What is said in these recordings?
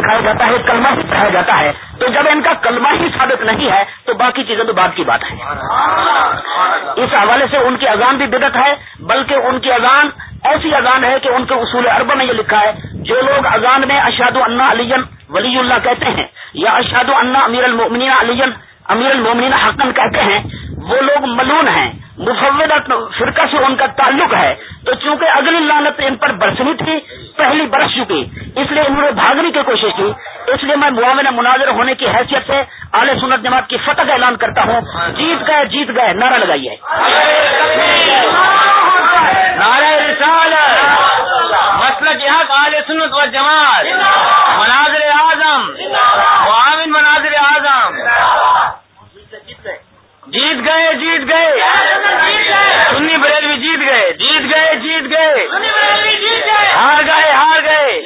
سکھایا جاتا ہے کلمہ ہی پڑھایا جاتا ہے۔ تو جب ان کا کلمہ ہی ثابت نہیں ہے، تو باقی چیزیں تو بعد کی بات ہے اس حوالے سے ان کی اذان بھی بدت ہے، بلکہ ان کی اذان ایسی اذان ہے کہ ان کے اصول ارب میں یہ لکھا ہے، جو لوگ اذان میں اشاد اللہ علی ولی اللہ کہتے ہیں، یا اشاد اللہ امیر المومنین علی امیر المومنین حقن کہتے ہیں، وہ لوگ ملون ہیں۔ مفودہ فرقہ سے ان کا تعلق ہے۔ تو چونکہ اگلی لانت ان پر برسنی تھی، پہلی برس چکی اس لیے انہوں نے بھاگنے کی کوشش کی۔ اس لیے میں معاون مناظر ہونے کی حیثیت سے اعلی سنت جماعت کی فتح کا اعلان کرتا ہوں۔ جیت گئے جیت گئے نعرہ لگائیے مسلک حق اعلی سنت و جماعت مناظر اعظم۔ معاون مناظر اعظم۔ جیت گئے جیت گئے۔ سنی بریلوی جیت گئے۔ جیت گئے جیت گئے۔ ہار گئے۔ ہار گئے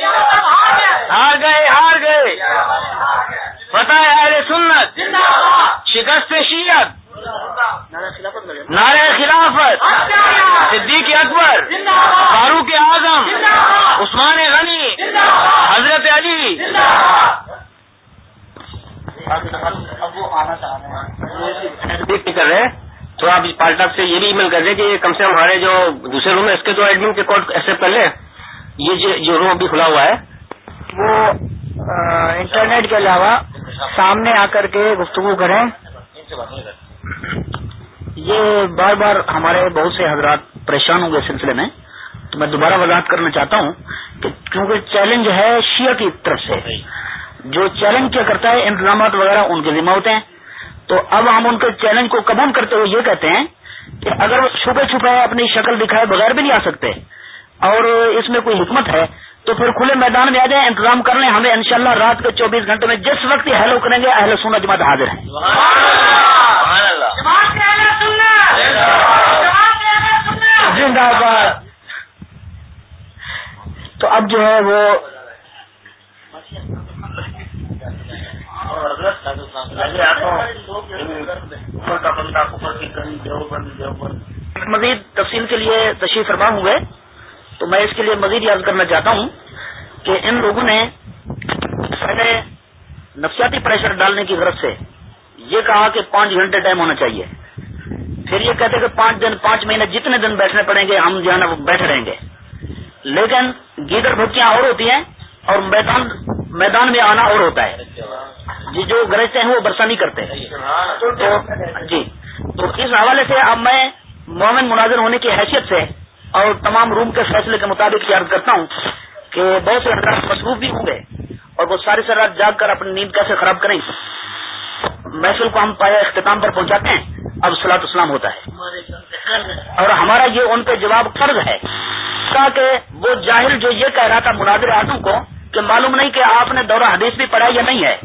ہار گئے ہار گئے ہے اہل سنت شکست شیعت نعرہ خلافت صدیق اکبر فاروق اعظم عثمان غنی حضرت علی۔ کر رہے تو آپ پالٹا سے یہ بھی ای میل کر رہے کہ کم سے کم ہمارے جو دوسرے روم ہے اس کے تو ایڈمن کے کوڈ ایکسپٹ کر لیں۔ یہ جو روم ابھی کھلا ہوا ہے وہ انٹرنیٹ کے علاوہ سامنے آ کر کے گفتگو کریں۔ یہ بار بار ہمارے بہت سے حضرات پریشان ہوں گے اس سلسلے میں۔ تو میں دوبارہ وضاحت کرنا چاہتا ہوں کہ کیونکہ چیلنج ہے شیعہ کی طرف سے، جو چیلنج کیا کرتا ہے، انتظامات وغیرہ، ان کے ذمہ ہوتے ہیں۔ تو اب ہم ان کے چیلنج کو قبول کرتے ہوئے یہ کہتے ہیں کہ اگر وہ چھپے چھپے اپنی شکل دکھائے بغیر بھی نہیں آ سکتے اور اس میں کوئی حکمت ہے تو پھر کھلے میدان میں آ جائیں، انتظام کر لیں، ہمیں انشاءاللہ رات کے چوبیس گھنٹے میں جس وقت یہ ہیلو کریں گے، اہل سنت جماعت حاضر ہیں۔ زندہ باد تو اب جو ہے وہ مزید تفصیل کے لیے تشریف فرما ہوئے تو میں اس کے لیے مزید یاد کرنا چاہتا ہوں کہ ان لوگوں نے پہلے نفسیاتی پریشر ڈالنے کی غرض سے یہ کہا کہ پانچ گھنٹے ٹائم ہونا چاہیے۔ پھر یہ کہتے کہ پانچ دن، پانچ مہینے جتنے دن بیٹھنے پڑیں گے، ہم جو ہے نا بیٹھے رہیں گے۔ لیکن گیدر بھکیاں اور ہوتی ہیں اور میدان میدان میں آنا اور ہوتا ہے۔ جی جو گرجتے ہیں وہ برسا نہیں کرتے تو جی تو اس حوالے سے اب میں مومن مناظر ہونے کی حیثیت سے اور تمام روم کے فیصلے کے مطابق یاد کرتا ہوں کہ بہت سے حضرات مصروف بھی ہوں گے اور وہ ساری سر رات جاگ کر اپنی نیند کیسے خراب کریں۔ محفل کو ہم پایا اختتام پر پہنچاتے ہیں۔ اب سلاط اسلام ہوتا ہے۔ اور ہمارا یہ ان پہ جواب قرض ہے۔ تاکہ وہ جاہل جو یہ کہہ رہا تھا مناظر اعظم کو کہ معلوم نہیں کہ آپ نے دورہ حدیث بھی پڑھا یا نہیں ہے۔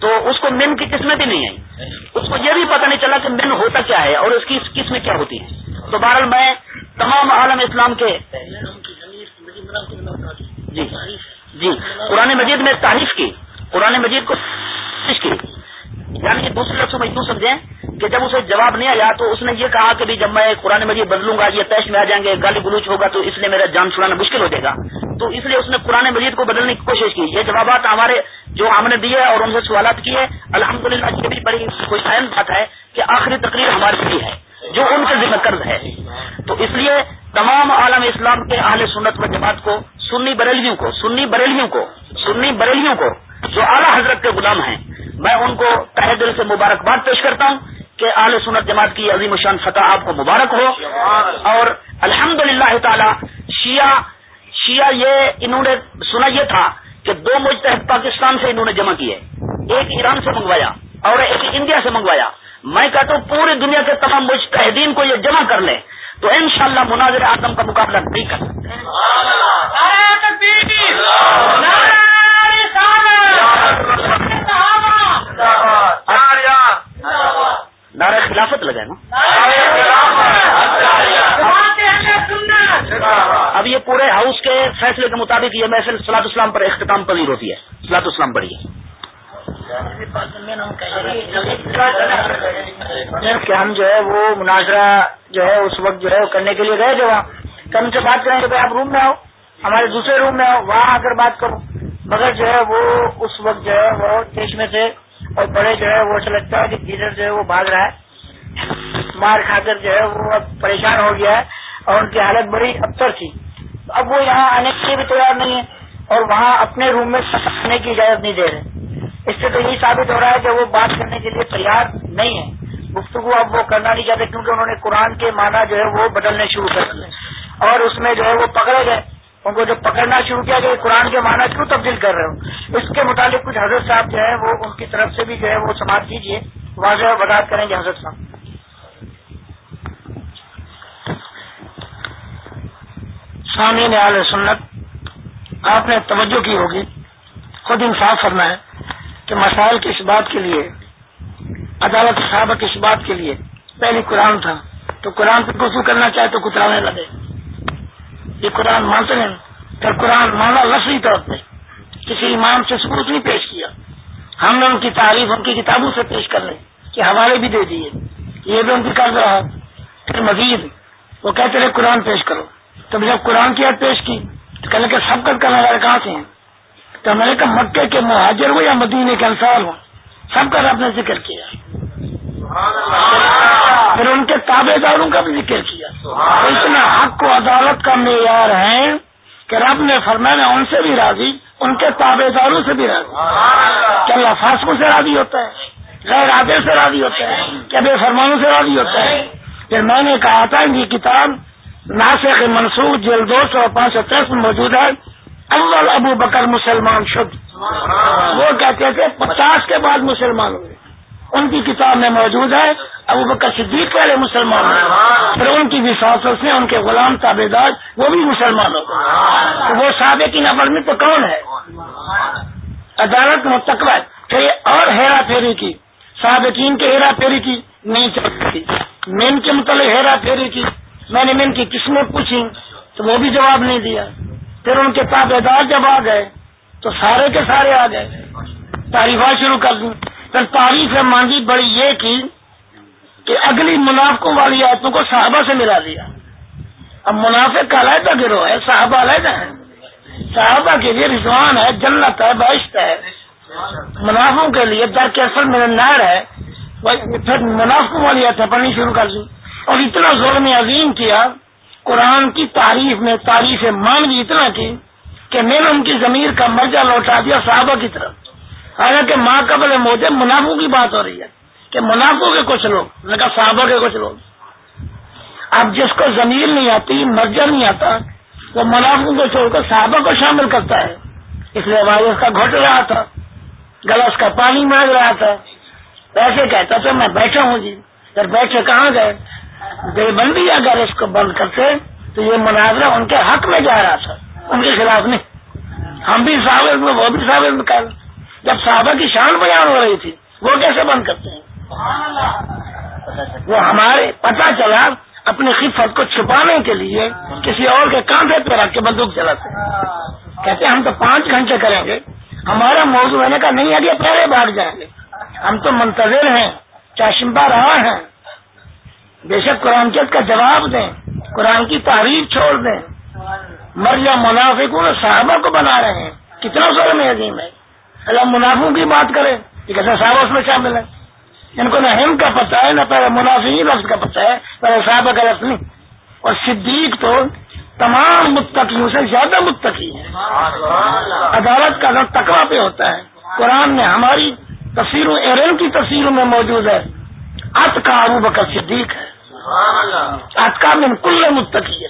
تو اس کو من کی قسمیں بھی نہیں ہے اس کو یہ بھی پتہ نہیں چلا کہ من ہوتا کیا ہے اور اس کی قسمیں کیا ہوتی ہیں۔ تو بہرحال میں تمام عالم اسلام کے جی جی قرآن مجید میں تعریف کی، قرآن مجید کو کی۔ یعنی دوسرے لفظوں میں یوں سمجھیں کہ جب اسے جواب نہیں آیا تو اس نے یہ کہا کہ جب میں قرآن مجید بدلوں گا، یہ پیش میں آ جائیں گے، گالی گلوچ ہوگا تو اس لیے میرا جان چھڑانا مشکل ہو جائے گا۔ تو اس لیے اس نے قرآن مجید کو بدلنے کی کوشش کی۔ یہ جوابات ہمارے جو ہم نے دیے اور ان سے سوالات کیے الحمد للہ یہ بھی بڑی کوئی اہم بات ہے کہ آخری تقریر ہمارے لیے ہے۔ جو ان کے ذمہ قرض ہے۔ تو اس لیے تمام عالم اسلام کے اہل سنت و جماعت کو، سنی بریلیوں کو، سنی بریلیوں کو، سنی بریلیوں کو، جو اعلیٰ حضرت کے غلام ہیں، میں ان کو تہ دل سے مبارکباد پیش کرتا ہوں کہ اعلی سنت جماعت کی عظیم شان فتح آپ کو مبارک ہو۔ اور الحمد للہ تعالی شیعہ شیعہ یہ انہوں نے سنا یہ تھا کہ دو مجتہد پاکستان سے انہوں نے جمع کیے، ایک ایران سے منگوایا اور ایک انڈیا سے منگوایا۔ میں کہتا ہوں پوری دنیا کے تمام مجتہدین کو یہ جمع کر لیں تو انشاءاللہ مناظر آدم کا مقابلہ نہیں کر سکتے نعرہ خلافت لگائے نا؟ اب یہ پورے ہاؤس کے فیصلے کے مطابق یہ محفل سلاط اسلام پر اختتام پذیر ہوتی ہے۔ سلاط اسلام پڑھی ہے کہ ہم جو ہے وہ مناظرہ جو ہے اس وقت جو ہے وہ کرنے کے لیے گئے تھے وہاں؟ کہ ہم سے بات کریں کہ آپ روم میں آؤ، ہمارے دوسرے روم میں آؤ، وہاں آ کر بات کرو۔ مگر جو ہے وہ اس وقت جو ہے وہ چشمے سے اور بڑے جو ہے وہ ایسا لگتا ہے کہ ڈیلر جو ہے وہ بھاگ رہا ہے۔ مار کھا کر جو ہے وہ اب پریشان ہو گیا ہے اور ان کی حالت بڑی ابتر تھی۔ اب وہ یہاں آنے کے لیے بھی تیار نہیں ہے اور وہاں اپنے روم میں آنے کی اجازت نہیں دے رہے۔ اس سے تو یہی ثابت ہو رہا ہے کہ وہ بات کرنے کے لیے تیار نہیں ہے۔ گفتگو اب وہ کرنا نہیں چاہتے کیونکہ انہوں نے قرآن کے معنی جو ہے وہ بدلنے شروع کر دیے۔ اور اس میں جو ہے وہ پکڑے گئے۔ ان کو جو پکڑنا شروع کیا کہ قرآن کے معنی کیوں تبدیل کر رہے ہو؟ اس کے متعلق کچھ حضرت صاحب جو ہے وہ ان کی طرف سے بھی جو ہے وہ سماعت کیجیے واضح وضاحت کریں گے حضرت صاحب۔ سامعین عال سنت، آپ نے توجہ کی ہوگی۔ خود انصاف کرنا ہے کہ مسائل کی اس بات کے لیے، عدالت صحابہ کی اس بات کے لیے پہلی قرآن تھا۔ تو قرآن پہ گفتگو کرنا چاہے تو کترانے لگے۔ یہ قرآن مانتے ہیں پھر قرآن مانا لفظی طور پہ۔ کسی امام سے ثبوت نہیں پیش کیا۔ ہم نے ان کی تعریف، ان کی کتابوں سے پیش کر لیں کہ حوالے بھی دے دیے۔ یہ بھی ان کی کر رہا۔ پھر مزید، وہ کہتے رہے قرآن پیش کرو۔ تو جب قرآن کی یاد پیش کی، تو کہنے کے سب کرنے والے کہاں سے ہیں؟ تو میں نے کہا مکے کے مہاجر ہو یا مدینے کے انصار ہو سب کا رب نے ذکر کیا۔ پھر ان کے تابے داروں کا بھی ذکر کیا۔ اتنا حق و عدالت کا معیار ہے کہ رب نے فرمایا ان سے بھی راضی، ان کے تابے داروں سے بھی راضی۔ کیا اللہ فاسکوں سے راضی ہوتا ہے، غیر عادل سے راضی ہوتا ہے کیا بے فرمانوں سے راضی ہوتا ہے۔ پھر میں نے کہا تھا یہ کتاب ناسک منصور جیل دو سو پانچ سو تیس میں موجود ہے۔ اول ابو بکر مسلمان شد۔ وہ کہتے تھے، پچاس کے بعد مسلمان ہوئے۔ ان کی کتاب میں موجود ہے، ابو بکر صدیق والے مسلمان ہیں پھر ان کی وساست سے ان کے غلام تابے دار وہ بھی مسلمان ہو گئے وہ سابق کی نفر میں تو کون ہے؟ عدالت متقبہ پھر اور ہیرا پھیری کی۔ سابقین کے ہیرا پھیری کی۔ نہیں چل سکتی مین کے متعلق ہیرا پھیری کی۔ میں نے ان کی قسمیں پوچھی تو وہ بھی جواب نہیں دیا۔ پھر ان کے تابے دار جب آ گئے، تو سارے کے سارے آ گئے۔ تعریفات شروع کر دی۔ پھر تعریف مانگی بڑی یہ کی کہ اگلی منافقوں والی آیتوں کو صحابہ سے ملا دیا۔ اب منافق کا علیحدہ گروہ ہے، صحابہ علیحدہ ہے صحابہ کے لیے رضوان ہے، جنت ہے بحث ہے۔ منافعوں کے لیے در کے اثر میں نار ہے۔ پھر منافقوں والی آیتیں پڑھنی شروع کر دی۔ اور اتنا ظلم عظیم کیا قرآن کی تعریف میں تعریف مان بھی اتنا کی کہ میں نے ان کی ضمیر کا مرجع لوٹا دیا صحابہ کی طرف۔ حالانکہ ماں قبل موجود منافع کی بات ہو رہی ہے کہ منافع کے کچھ لوگ نے کہا صحابہ کے کچھ لوگ۔ اب جس کو ضمیر نہیں آتی، مرجع نہیں آتا، وہ منافع کو چھوڑ کر صحابہ کو شامل کرتا ہے۔ اس لیے بھائی اس کا گھٹ رہا تھا گلاس کا پانی مانگ رہا تھا۔ ایسے کہتا تو میں بیٹھا ہوں جی پھر بیٹھے کہاں گئے؟ بے بندی اگر اس کو بند کرتے تو یہ مناظرہ ان کے حق میں جا رہا تھا، ان کے خلاف نہیں۔ ہم بھی صاحب میں، وہ بھی صاحب میں کر۔ جب صحابہ کی شان بیان ہو رہی تھی، وہ کیسے بند کرتے ہیں؟ وہ ہمارے پتہ چلا اپنی خفت کو چھپانے کے لیے کسی اور کے کاندھے پہ رکھ کے بندوق چلاتے کہتے ہم تو پانچ گھنٹے کریں گے۔ ہمارا موضوع ہے کا نہیں آگے پہلے بھاگ جائیں گے۔ ہم تو منتظر ہیں چاشمبا رہا ہیں بے شک قرآن چیت کا جواب دیں، قرآن کی تعریف چھوڑ دیں۔ مریا منافق صحابہ کو بنا رہے ہیں۔ کتنا سر میں عظیم ہے اللہ منافع کی بات کرے، یہ کیسے صحابہ اس میں شامل ہے ان کو نہ ہم کا پتہ ہے، نہ پہلے منافع لفظ کا پتہ ہے، پہلے صحابہ کا لفظ نہیں اور صدیق تو تمام متقیوں سے زیادہ متقی ہے عدالت کا نام تقوا پہ ہوتا ہے، قرآن میں ہماری تصویروں، ایرن کی تصویروں میں موجود ہے۔ ات کا ابو بکر صدیق ہے۔ اتکا من کل متقی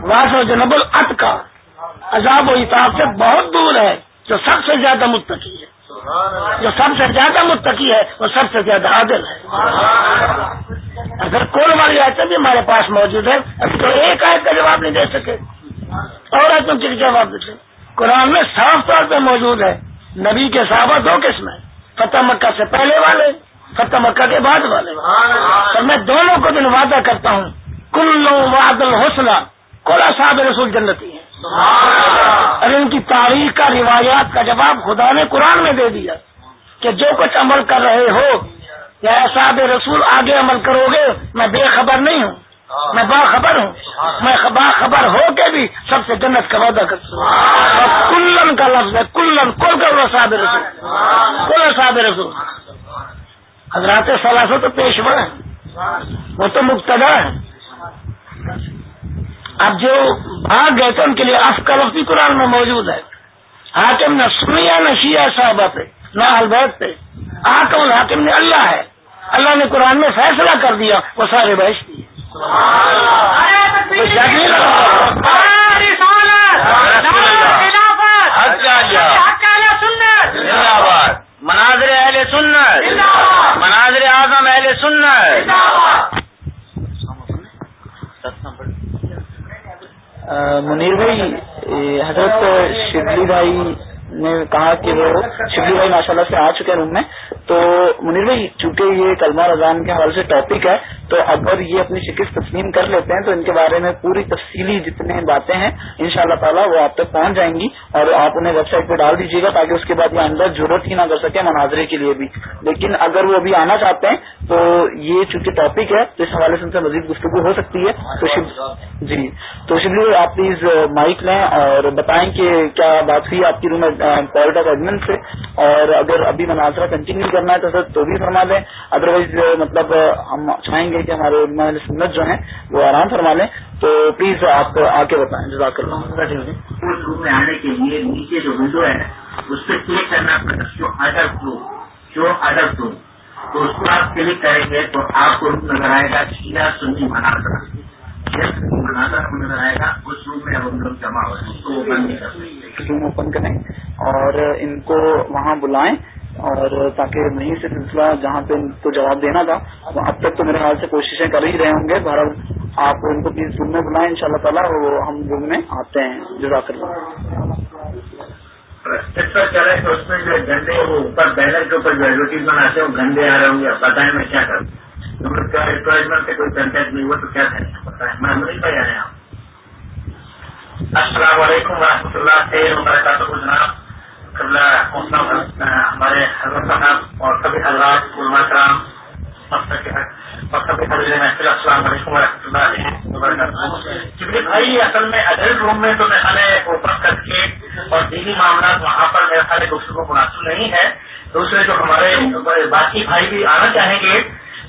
واس و جنب الت کا عذاب و اتاب سے بہت دور ہے جو سب سے زیادہ متقی ہے۔ جو سب سے زیادہ متقی ہے وہ سب سے زیادہ عادل ہے۔ اگر کون والی آیتیں بھی ہمارے پاس موجود ہے ابھی تو ایک آیت کا جواب نہیں دے سکے۔ اور آیتوں کے جواب دے سکے قرآن میں صاف طور پہ موجود ہے نبی کے صحابہ دو قسم ہیں فتح مکہ سے پہلے والے فتح مکہ کے بعد والے۔ تو میں دونوں کو دن وعدہ کرتا ہوں۔ کل واد الحسنہ کولا صاحب رسول جنتی ہے ارے ان کی تاریخ کا روایات کا جواب خدا نے قرآن میں دے دیا کہ جو کچھ عمل کر رہے ہو یا صاحب رسول آگے عمل کرو گے میں بے خبر نہیں ہوں۔ میں باخبر ہوں۔ میں باخبر ہو کے بھی سب سے جنت کا وعدہ کرتا ہوں۔ کلن کا لفظ ہے کلن کل کر صاحب رسول۔ کل صاحب رسول۔ حضرات سلاسو تو پیشوا ہے وہ تو مبتدا ہے اب جو بھاگ گئے تھے ان کے لیے افکار وقتی قرآن میں موجود ہے۔ حاکم نے سنیا نہ شیا صاحبہ پہ نہ البیت پہ۔ آکم الحاکم نے اللہ ہے۔ اللہ نے قرآن میں فیصلہ کر دیا وہ سارے بحث دیے مناظر اہل سنت. مناظر اعظم اہل سنت. منیر بھائی حضرت شبلی بھائی نے کہا کہ وہ شبلی بھائی ماشاء اللہ سے آ چکے ہیں روم میں۔ تو منیر بھائی، چونکہ یہ کلمہ رضان کے حوالے سے ٹاپک ہے، تو اگر یہ اپنی شکست تسلیم کر لیتے ہیں، تو ان کے بارے میں پوری تفصیلی جتنے باتیں ہیں ان شاء اللہ تعالیٰ وہ آپ تک پہنچ جائیں گی، اور آپ انہیں ویب سائٹ پہ ڈال دیجیے گا تاکہ اس کے بعد یہ اندر ضرورت ہی نہ کر سکے مناظرے کے لیے بھی۔ لیکن اگر وہ ابھی آنا چاہتے ہیں، تو یہ چونکہ ٹاپک ہے، تو اس حوالے سے ان سے مزید گفتگو ہو سکتی ہے۔ تو شب جی۔ تو شبلی جی، بھائی آپ پلیز مائک لیں اور بتائیں کہ کیا بات ہوئی آپ کی روم پوائنٹ آف ایڈمن سے، اور اگر ابھی مناظرہ کنٹینیو کرنا ہے تو سر تو بھی فرما دیں ادروائز مطلب ہم چاہیں گے کہ ہمارے سنت جو ہیں وہ آرام فرما لیں۔ تو پلیز آپ آ کے بتائیں جزاک اللہ روم میں آنے کے لیے نیچے جو ونڈو ہے اس پہ کلک کرنا پڑتا جو ادر ٹو جو ادر ٹو تو اس کو آپ کلک کریں گے تو آپ کو روم نظر آئے گا شیلا سنی مناظر۔ مناظر نظر آئے گا اس روم میں ہم لوگ جمع ہو اس کو اوپن کریں اور ان کو وہاں بلائیں۔ اور تاکہ نہیں سے سلسلہ جہاں پہ ان کو جواب دینا تھا اب تک تو میرے خیال سے کوششیں کر ہی رہے ہوں گے۔ بہرحال آپ ان کو پلیز روم میں بلائیں ان شاء اللہ تعالیٰ وہ ہم روم میں آتے ہیں۔ جزاک اللہ۔ چلے تو اس میں جو گندے وہ اوپر بینر کے اوپر جو ایڈورٹیز بناتے ہیں، وہ گندے آ رہے ہوں گے۔ بتائیں میں کیا کروں؟ انکریجمنٹ سے کوئی کنٹیکٹ نہیں ہوا تو کیا کریں؟ بتائیں۔ میں نہیں پہ آئے آپ السلام علیکم و رحمۃ اللہ سے وبرکاتہ۔ جناب ہمارے حضرت صاحب اور سبھی حضرات، علماء کرام اور سبھی حضرت محفل السلام علیکم و رحمۃ اللہ وبرکاتہ کیونکہ بھائی، اصل میں اڈلٹ روم میں تو میرے خیال اوپن کر کے اور دینی معاملات وہاں پر میرے خیال گفتگو مناسب نہیں ہے۔ دوسرے جو ہمارے باقی بھائی بھی آنا چاہیں گے،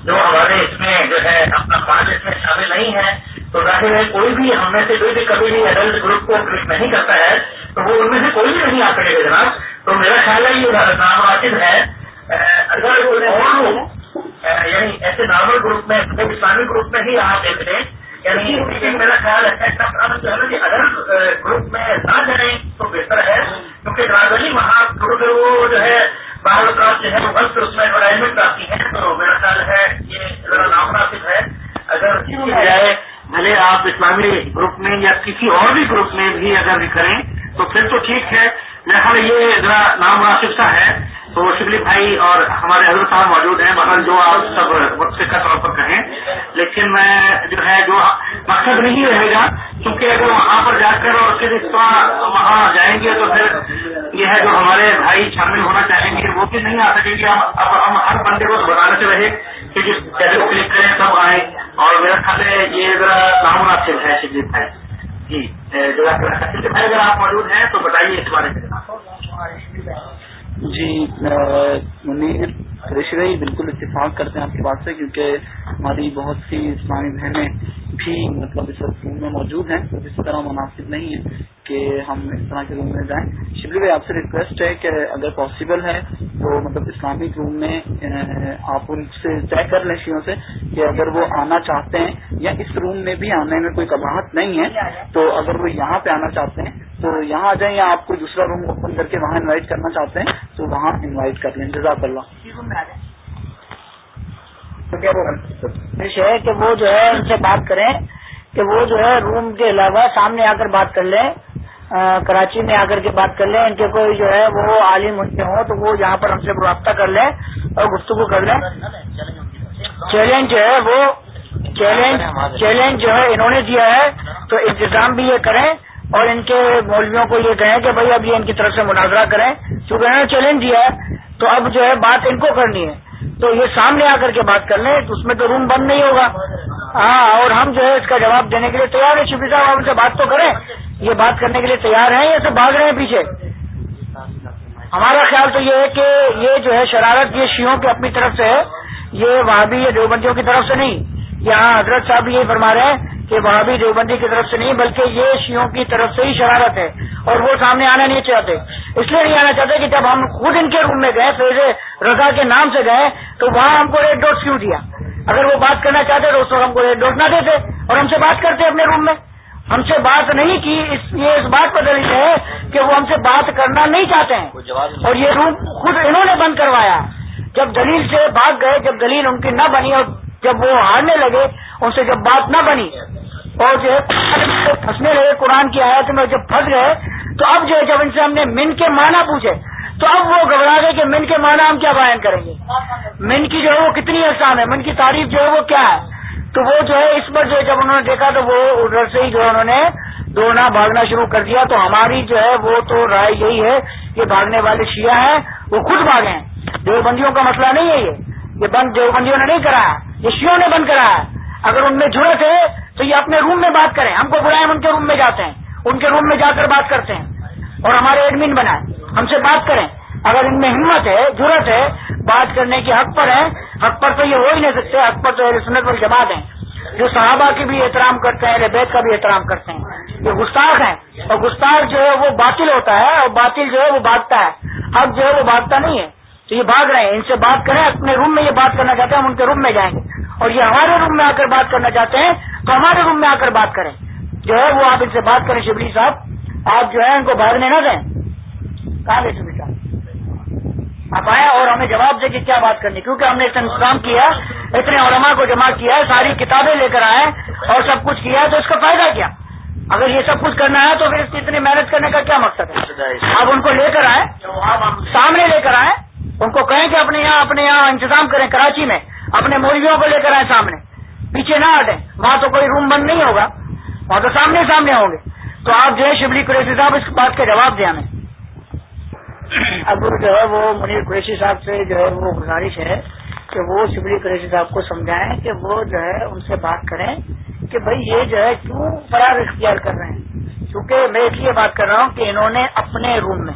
جو ہمارے اس میں جو ہے، اپنا پانچ اس میں شامل نہیں ہے تو ظاہر ہے کوئی بھی ہم میں سے کوئی بھی کبھی بھی ایڈلٹ گروپ کو کلک نہیں کرتا ہے تو وہ ان میں سے کوئی بھی نہیں آ سکے گا جناب۔ تو میرا خیال ہے یہ نام واقف ہے اگر یعنی ایسے نارمل گروپ میں اسلامک گروپ میں ہی آپ دیکھتے ہیں یعنی لیکن میرا خیال ہے کہ اگر گروپ میں نہ جائیں تو بہتر ہے۔ کیونکہ گراجلی وہاں کیونکہ وہ جو ہے باہر اوقات جو ہے وہ وقت اس میں ایڈورٹائزمنٹ آتی ہے تو میرا خیال ہے یہ ذرا نامناسب ہے۔ اگر کسی بجائے بھلے آپ اسلامی گروپ میں یا کسی اور بھی گروپ میں بھی اگر کریں، تو پھر تو ٹھیک ہے۔ میرا خیال یہ ذرا نامناسب سا ہے۔ تو شبلی بھائی اور ہمارے حضرت صاحب موجود ہیں۔ مگر جو آپ سب وقت سے طور پر کہیں۔ لیکن میں جو ہے، جو مقصد نہیں رہے گا، کیونکہ اگر وہاں پر جا کر اور پھر اس طرح وہاں جائیں گے، تو پھر یہ ہے، جو ہمارے بھائی شامل ہونا چاہیں گے، وہ بھی نہیں آ سکیں گے۔ ہم اب ہم ہر بندے کو بتانے سے رہے کہ جس جیسے کلک کریں سب آئیں۔ اور میرا خیال ہے یہ ذرا نامناسب ہے۔ شبلی بھائی جی بھائی اگر آپ موجود ہیں تو بتائیے اس بارے میں۔ جی منیر ریشی بھائی بالکل اتفاق کرتے ہیں آپ کی بات سے، کیونکہ ہماری بہت سی اسلامی بہنیں بھی مطلب اس وقت روم میں موجود ہیں تو اس طرح مناسب نہیں ہے کہ ہم اس طرح کے روم میں جائیں۔ شبلی بھائی، آپ سے ریکویسٹ ہے کہ اگر پاسبل ہے تو مطلب اسلامک روم میں آپ ان سے طے کر لیں شیوں سے کہ اگر وہ آنا چاہتے ہیں یا اس روم میں بھی آنے میں کوئی کباہت نہیں ہے، تو اگر وہ یہاں پہ آنا چاہتے ہیں، تو یہاں آ جائیں یا آپ کو دوسرا روم اوپن کر کے وہاں انوائٹ کرنا چاہتے ہیں، تو وہاں انوائٹ کر لیں۔ جزاک اللہ۔ ہے کہ وہ جو ہے ان سے بات کریں، کہ وہ جو ہے روم کے علاوہ سامنے آ کر بات کر لیں کراچی میں آ کر کے بات کر لیں، ان کے کوئی جو ہے وہ عالم ان کے ہوں، تو وہ یہاں پر ہم سے رابطہ کر لیں اور گفتگو کر لیں۔ چیلنج جو ہے وہ، چیلنج چیلنج جو ہے انہوں نے دیا ہے، تو انتظام بھی یہ کریں اور ان کے مولویوں کو یہ کہیں کہ بھائی اب یہ ان کی طرف سے مناظرہ کریں۔ کیونکہ انہوں نے چیلنج دیا ہے، تو اب جو ہے بات ان کو کرنی ہے۔ تو یہ سامنے آ کر کے بات کر لیں، اس میں تو روم بند نہیں ہوگا۔ ہاں اور ہم جو ہے اس کا جواب دینے کے لیے تیار ہیں۔ شفی صاحب ہم سے بات تو کریں۔ یہ بات کرنے کے لیے تیار ہیں یا سب بھاگ رہے ہیں پیچھے؟ ہمارا خیال تو یہ ہے کہ یہ جو ہے شرارت یہ شیوں کی اپنی طرف سے ہے، یہ وہاں بھی دیوبندیوں کی طرف سے نہیں۔ یہاں حضرت صاحب یہ فرما رہے ہیں کہ وہاں بھی دیوبندی کی طرف سے نہیں بلکہ یہ شیوں کی طرف سے ہی شرارت ہے اور وہ سامنے آنا نہیں چاہتے۔ اس لیے نہیں آنا چاہتے کہ جب ہم خود ان کے روم میں گئے فیض رضا کے نام سے گئے تو وہاں ہم کو ریڈ ڈوٹ کیوں دیا؟ اگر وہ بات کرنا چاہتے تو اس وقت ہم کو ریڈ ڈوٹ نہ دیتے اور ہم سے بات کرتے اپنے روم میں۔ ہم سے بات نہیں کی اس یہ اس بات پر دلیل ہے کہ وہ ہم سے بات کرنا نہیں چاہتے ہیں۔ اور یہ روم خود انہوں نے بند کروایا۔ جب دلیل سے بھاگ گئے جب دلیل ان کی نہ بنی اور جب وہ ہارنے لگے، ان سے جب بات نہ بنی، اور جو ہے پھنسنے لگے قرآن کی آیت میں، جب پھنس گئے، تو اب جو ہے جب ان سے ہم نے من کے معنی پوچھے، تو اب وہ گھبرا گئے کہ من کے معنی ہم کیا بیان کریں گے؟ من کی جو ہے وہ کتنی احسان ہے، من کی تعریف جو ہے وہ کیا ہے؟ تو وہ جو ہے اس پر جو ہے جب انہوں نے دیکھا، تو وہ ادھر سے ہی جو ہے انہوں نے دوڑنا، بھاگنا شروع کر دیا۔ تو ہماری جو ہے وہ تو رائے یہی ہے کہ بھاگنے والے شیعہ ہیں، وہ خود بھاگے ہیں۔ دیوبندیوں کا مسئلہ نہیں ہے یہ۔ یہ بند دیوبندیوں نے نہیں کرایا۔ یہ شیوں نے بند کرایا اگر ان میں ضرورت ہے تو یہ اپنے روم میں بات کریں۔ ہم کو بلائیں ان کے روم میں جاتے ہیں۔ ان کے روم میں جا کر بات کرتے ہیں۔ اور ہمارے ایڈمن بنائے ہم سے بات کریں۔ اگر ان میں ہمت ہے ضرورت ہے بات کرنے کے حق پر ہے حق پر تو یہ ہو ہی نہیں سکتے، حق پر تو سنت وال جماعت ہیں۔ جو صحابہ کی بھی احترام کرتے ہیں بیت کا بھی احترام کرتے ہیں۔ یہ گستاخ ہیں۔ اور گستاخ جو ہے وہ باطل ہوتا ہے اور باطل جو ہے وہ بھاگتا ہے۔ حق جو ہے وہ بھاگتا نہیں ہے۔ تو یہ بھاگ رہے ہیں ان سے بات کریں اپنے روم میں یہ بات کرنا چاہتے ہیں ہم ان کے روم میں جائیں گے۔ اور یہ ہمارے روم میں آ کر بات کرنا چاہتے ہیں تو ہمارے روم میں آ کر بات کریں۔ جو ہے وہ آپ ان سے بات کریں شبلی صاحب۔ آپ جو ہے ان کو بھاگنے نہ دیں۔ کہاں گئے شبلی صاحب؟ آپ آئے اور ہمیں جواب دے کہ کیا بات کرنی کیونکہ ہم نے اتنا انتظام کیا اتنے علماء کو جمع کیا ہے ساری کتابیں لے کر آئے اور سب کچھ کیا ہے تو اس کا فائدہ کیا؟ اگر یہ سب کچھ کرنا ہے تو پھر اس کی اتنی محنت کرنے کا کیا مقصد ہے؟ آپ ان کو لے کر آئے سامنے لے کر آئے ان کو کہیں کہ اپنے یہاں اپنے یہاں انتظام کریں کراچی میں، اپنے مولویوں کو لے کر آئے سامنے۔ پیچھے نہ ہٹیں، وہاں تو کوئی روم بند نہیں ہوگا۔ وہاں تو سامنے سامنے ہوں گے۔ تو آپ جو ہے شبلی قریشی صاحب اس بات کا جواب دیں ہمیں اب جو ہے وہ منیر قریشی صاحب سے جو ہے وہ گزارش ہے کہ وہ شبلی قریشی صاحب کو سمجھائیں کہ وہ جو ہے ان سے بات کریں کہ بھائی یہ جو ہے کیوں فرار اختیار کر رہے ہیں؟ کیونکہ میں اس لیے بات کر رہا ہوں کہ انہوں نے اپنے روم میں،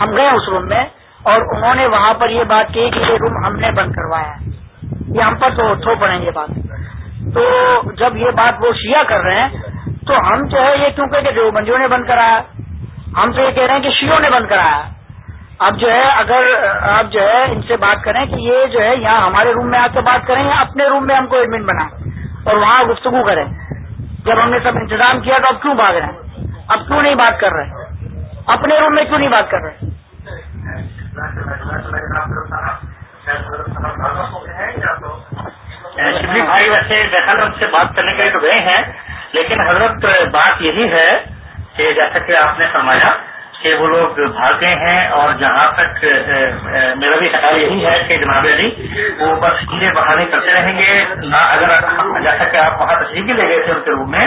ہم گئے اس روم میں اور انہوں نے وہاں پر یہ بات کی کہ یہ روم ہم نے بند کروایا ہے۔ یہ ہم پر تو تھو پڑیں گے بات۔ تو جب یہ بات وہ شیعہ کر رہے ہیں، تو ہم جو ہے یہ کیونکہ کہ دیوبندیوں نے بند کرایا؟ ہم تو یہ کہہ رہے ہیں کہ شیوں نے بند کرایا۔ اب جو ہے، اگر آپ جو ہے ان سے بات کریں کہ یہ جو ہے یہاں ہمارے روم میں آ کے بات کریں یا اپنے روم میں ہم کو ایڈمٹ بنائیں اور وہاں گفتگو کریں۔ جب ہم نے سب انتظام کیا تو اب کیوں بھاگ رہے ہیں؟ اب کیوں نہیں بات کر رہے؟ اپنے روم میں کیوں نہیں بات کر رہے؟ شبلی بھائی ویسے دراصل ہم سے بات کرنے کے لیے تو گئے ہیں، لیکن حضرت بات یہی ہے کہ جیسا کہ آپ نے فرمایا کہ وہ لوگ بھاگے ہیں اور جہاں تک میرا بھی خیال یہی ہے کہ جناب علی، وہ بس ہیرے بہانے کرتے رہیں گے، نہ اگر جیسا کہ آپ وہاں تشریح بھی لے گئے تھے ان کے روم میں،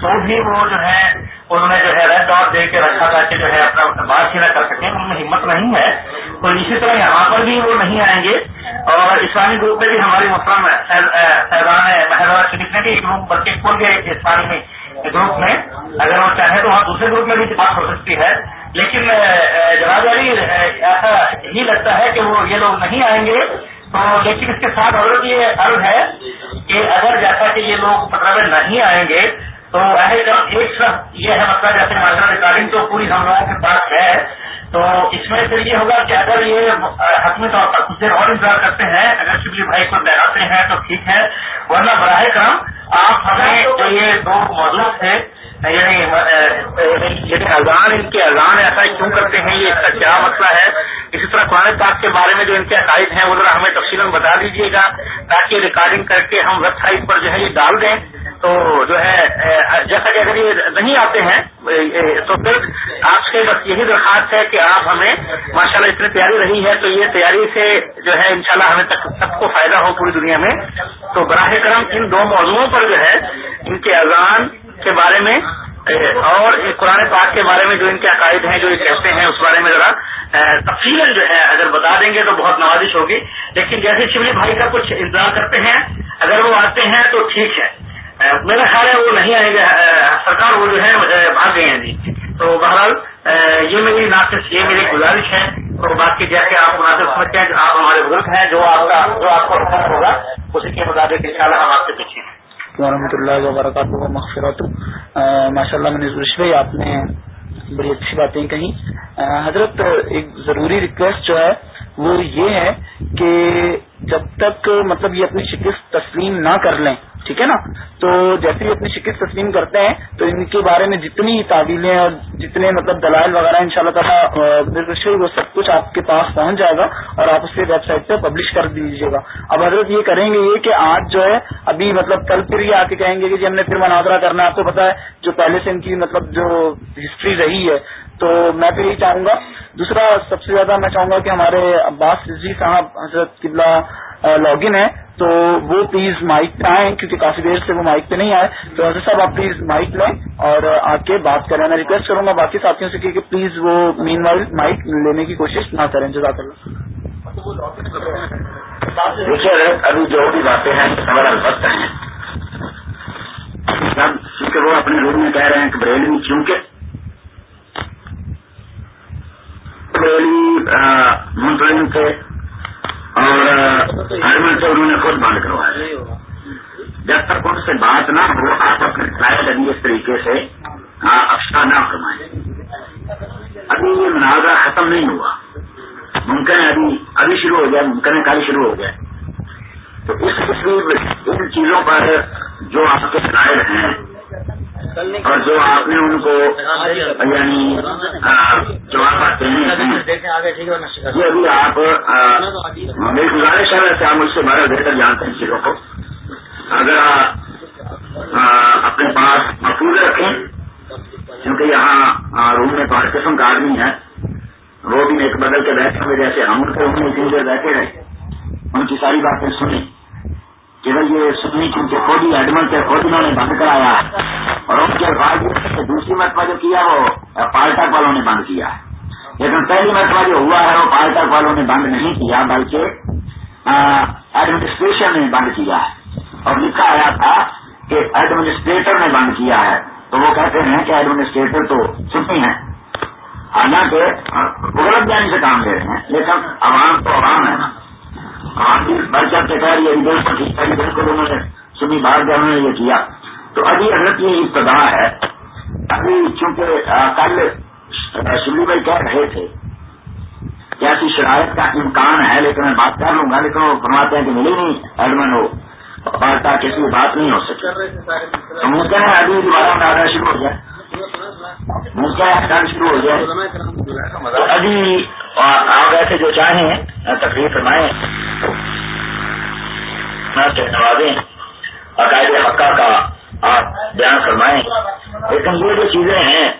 تو بھی وہ جو ہے، انہوں نے جو ہے ریڈ ڈاٹ دے کے رکھا تھا کہ جو ہے اپنا بات ہی نہ کر سکیں، ان میں ہمت نہیں ہے۔ تو اسی طرح یہاں پر بھی وہ نہیں آئیں گے اور اسلامی گروپ میں بھی ہماری محترم سیدان محرا شریف نے بھی ایک روم بلکہ کھول گئے اسلامی میں گروپ میں۔ اگر وہ چاہیں تو وہاں دوسرے گروپ میں بھی بات ہو سکتی ہے۔ لیکن جناب علی ایسا ہی لگتا ہے کہ وہ یہ لوگ نہیں آئیں گے۔ تو لیکن اس کے ساتھ حضرت یہ عرض ہے کہ اگر جیسا کہ یہ لوگ مطلب نہیں آئیں گے تو ایک شخص یہ ہے مسئلہ جیسے ماشاء ریکارڈنگ تو پوری ہم لوگوں کے پاس ہے، تو اس میں پھر یہ ہوگا کہ اگر یہ حتمی طور پر کچھ دیر اور انتظار کرتے ہیں، اگر شبلی بھائی کو بہراتے ہیں تو ٹھیک ہے، ورنہ براہ کرم آپ ہمیں جو یہ دو موضوع تھے یعنی یعنی اذان، ان کے اذان ایسا کیوں کرتے ہیں، یہ اس کا کیا مسئلہ ہے؟ اسی طرح قرآن پاک کے بارے میں جو ان کے عقائد ہیں، وہ ذرا ہمیں تفصیل بتا دیجیے گا، تاکہ ریکارڈنگ کر کے ہم ویب سائٹ پر جو ہے یہ ڈال دیں۔ تو جو ہے جیسا کہ اگر یہ نہیں آتے ہیں تو پھر آپ سے بس یہی درخواست ہے کہ آپ ہمیں ماشاء اللہ اتنی تیاری رہی ہے تو یہ تیاری سے جو ہے انشاءاللہ ہمیں تک سب کو فائدہ ہو پوری دنیا میں۔ تو براہ کرم ان دو موضوعوں پر جو ہے، ان کے اذان کے بارے میں اور قرآن پاک کے بارے میں جو ان کے عقائد ہیں، جو یہ کہتے ہیں، اس بارے میں ذرا تفصیل جو ہے، اگر بتا دیں گے تو بہت نوازش ہوگی۔ لیکن جیسے شبلی بھائی کا کچھ انتظار کرتے ہیں، اگر وہ آتے ہیں تو ٹھیک ہے۔ میرا خیال ہے وہ نہیں آئیں گے سرکار وہ جو ہے بھاگ گئے ہیں جی۔ تو بہرحال یہ میری ناقص، یہ میری گزارش ہے۔ تو باقی جیسے آپ مناسب سمجھتے ہیں آپ ہمارے ملک ہیں، جو آپ کا، جو آپ کو ہوگا، اسی کے مطابق ان شاء اللہ ہم آپ سے پیچھے ہیں ورحمۃ اللہ وبرکاتہ مغفرت ماشاء اللہ منیز بھائی، آپ نے بڑی اچھی باتیں کہیں۔ حضرت، ایک ضروری ریکویسٹ جو ہے، وہ یہ ہے کہ جب تک مطلب یہ اپنی شکست تسلیم نہ کر لیں ٹھیک ہے نا؟ تو جیسے ہی اپنی شکست تسلیم کرتے ہیں، تو ان کے بارے میں جتنی تعویلیں اور جتنے مطلب دلائل وغیرہ ان شاء اللہ تعالیٰ وہ سب کچھ آپ کے پاس پہنچ جائے گا اور آپ اسے ویب سائٹ پہ پبلش کر دیجیے گا۔ اب حضرت یہ کریں گے یہ کہ آج جو ہے، ابھی مطلب کل پھر یہ آ کے کہیں گے کہ جی ہم نے پھر مناظرہ کرنا ہے۔ آپ کو پتا ہے، جو پہلے سے ان کی مطلب جو ہسٹری رہی ہے، تو میں تو یہی چاہوں گا۔ دوسرا، سب سے زیادہ میں چاہوں گا کہ ہمارے عباس رضی صاحب، حضرت قبلہ لاگ ان ہے تو وہ پلیز مائک پہ آئیں، کیونکہ کافی دیر سے وہ مائک پہ نہیں آئے۔ تو حضرت صاحب، آپ پلیز مائک لیں اور آ کے بات کریں۔ میں ریکویسٹ کروں گا باقی ساتھیوں سے کہ پلیز وہ مین وائل مائک لینے کی کوشش نہ کریں۔ جزاک اللہ۔ دیکھیے ابھی جو بھی باتیں ہیں، ہمارا وقت ہیں کیونکہ وہ اپنے روم میں کہہ رہے ہیں کہ بریلی، چونکہ بریلی منتظم مطلب تھے اور ہر سے انہوں نے خود بند کروایا۔ جب تک ان سے بات نہ ہو، آپ اپنے شاید ابھی اس طریقے سے افسا نہ فرمائیں۔ ابھی یہ مناظرہ ختم نہیں ہوا۔ ممکن ہے ابھی ابھی شروع ہو گیا، ممکن ہے کل شروع ہو گیا۔ تو اس ان چیزوں پر جو آپ کے شاید ہیں اور جو آپ نے ان کو یعنی جواب آتے ہیں۔ یہ ابھی آپ میری گزارش ہے ویسے آپ مجھ سے بارہ بہتر جانتے ہیں چیزوں کو۔ اگر آپ اپنے پاس محفوظ رکھیں کیونکہ یہاں روم میں پانچ قسم کا آدمی ہے۔ وہ بھی ایک بدل کے بیٹھے ہوئے جیسے ہم اتنی دیر بیٹھے رہے۔ ان کی ساری باتیں سنی کہ بھائی یہ سننی کیونکہ خود ہی ایڈمنٹ کے خود انہوں نے بند کرایا۔ اور ان کے بعد دوسری مرتبہ جو کیا وہ پالٹک والوں نے بند کیا لیکن پہلی مرتبہ جو ہوا ہے وہ پالٹک والوں نے بند نہیں کیا، بلکہ ایڈمنسٹریشن نے بند کیا ہے۔ اور لکھا آیا تھا کہ ایڈمنسٹریٹر نے بند کیا ہے۔ تو وہ کہتے ہیں کہ ایڈمنسٹریٹر تو چھٹی ہیں۔ حالانکہ غلط جانے سے کام لے رہے ہیں، لیکن عوام تو عوام ہے۔ نا بڑھ چڑھ کے کہہ رہی ہے بالکل انہوں نے سنی بات جب نے یہ کیا۔ تو ابھی حضرت یہ ابتدا ہے۔ ابھی چونکہ کل سلی بھائی کہہ رہے تھے کہ ایسی شرائط کا امکان ہے لیکن میں بات کر لوں گا لیکن وہ فرماتے ہیں کہ ملی نہیں ایڈمن ہو پارٹا کسی بات نہیں ہو سکی تو ہے ابھی دوبارہ میں شروع ہو جائے ہے کل شروع ہو جائے ابھی آپ ایسے جو چاہیں تقریر فرمائیں۔ نوازیں۔ عقائد حقہ کا آپ بیان فرمائیں۔ لیکن یہ جو چیزیں ہیں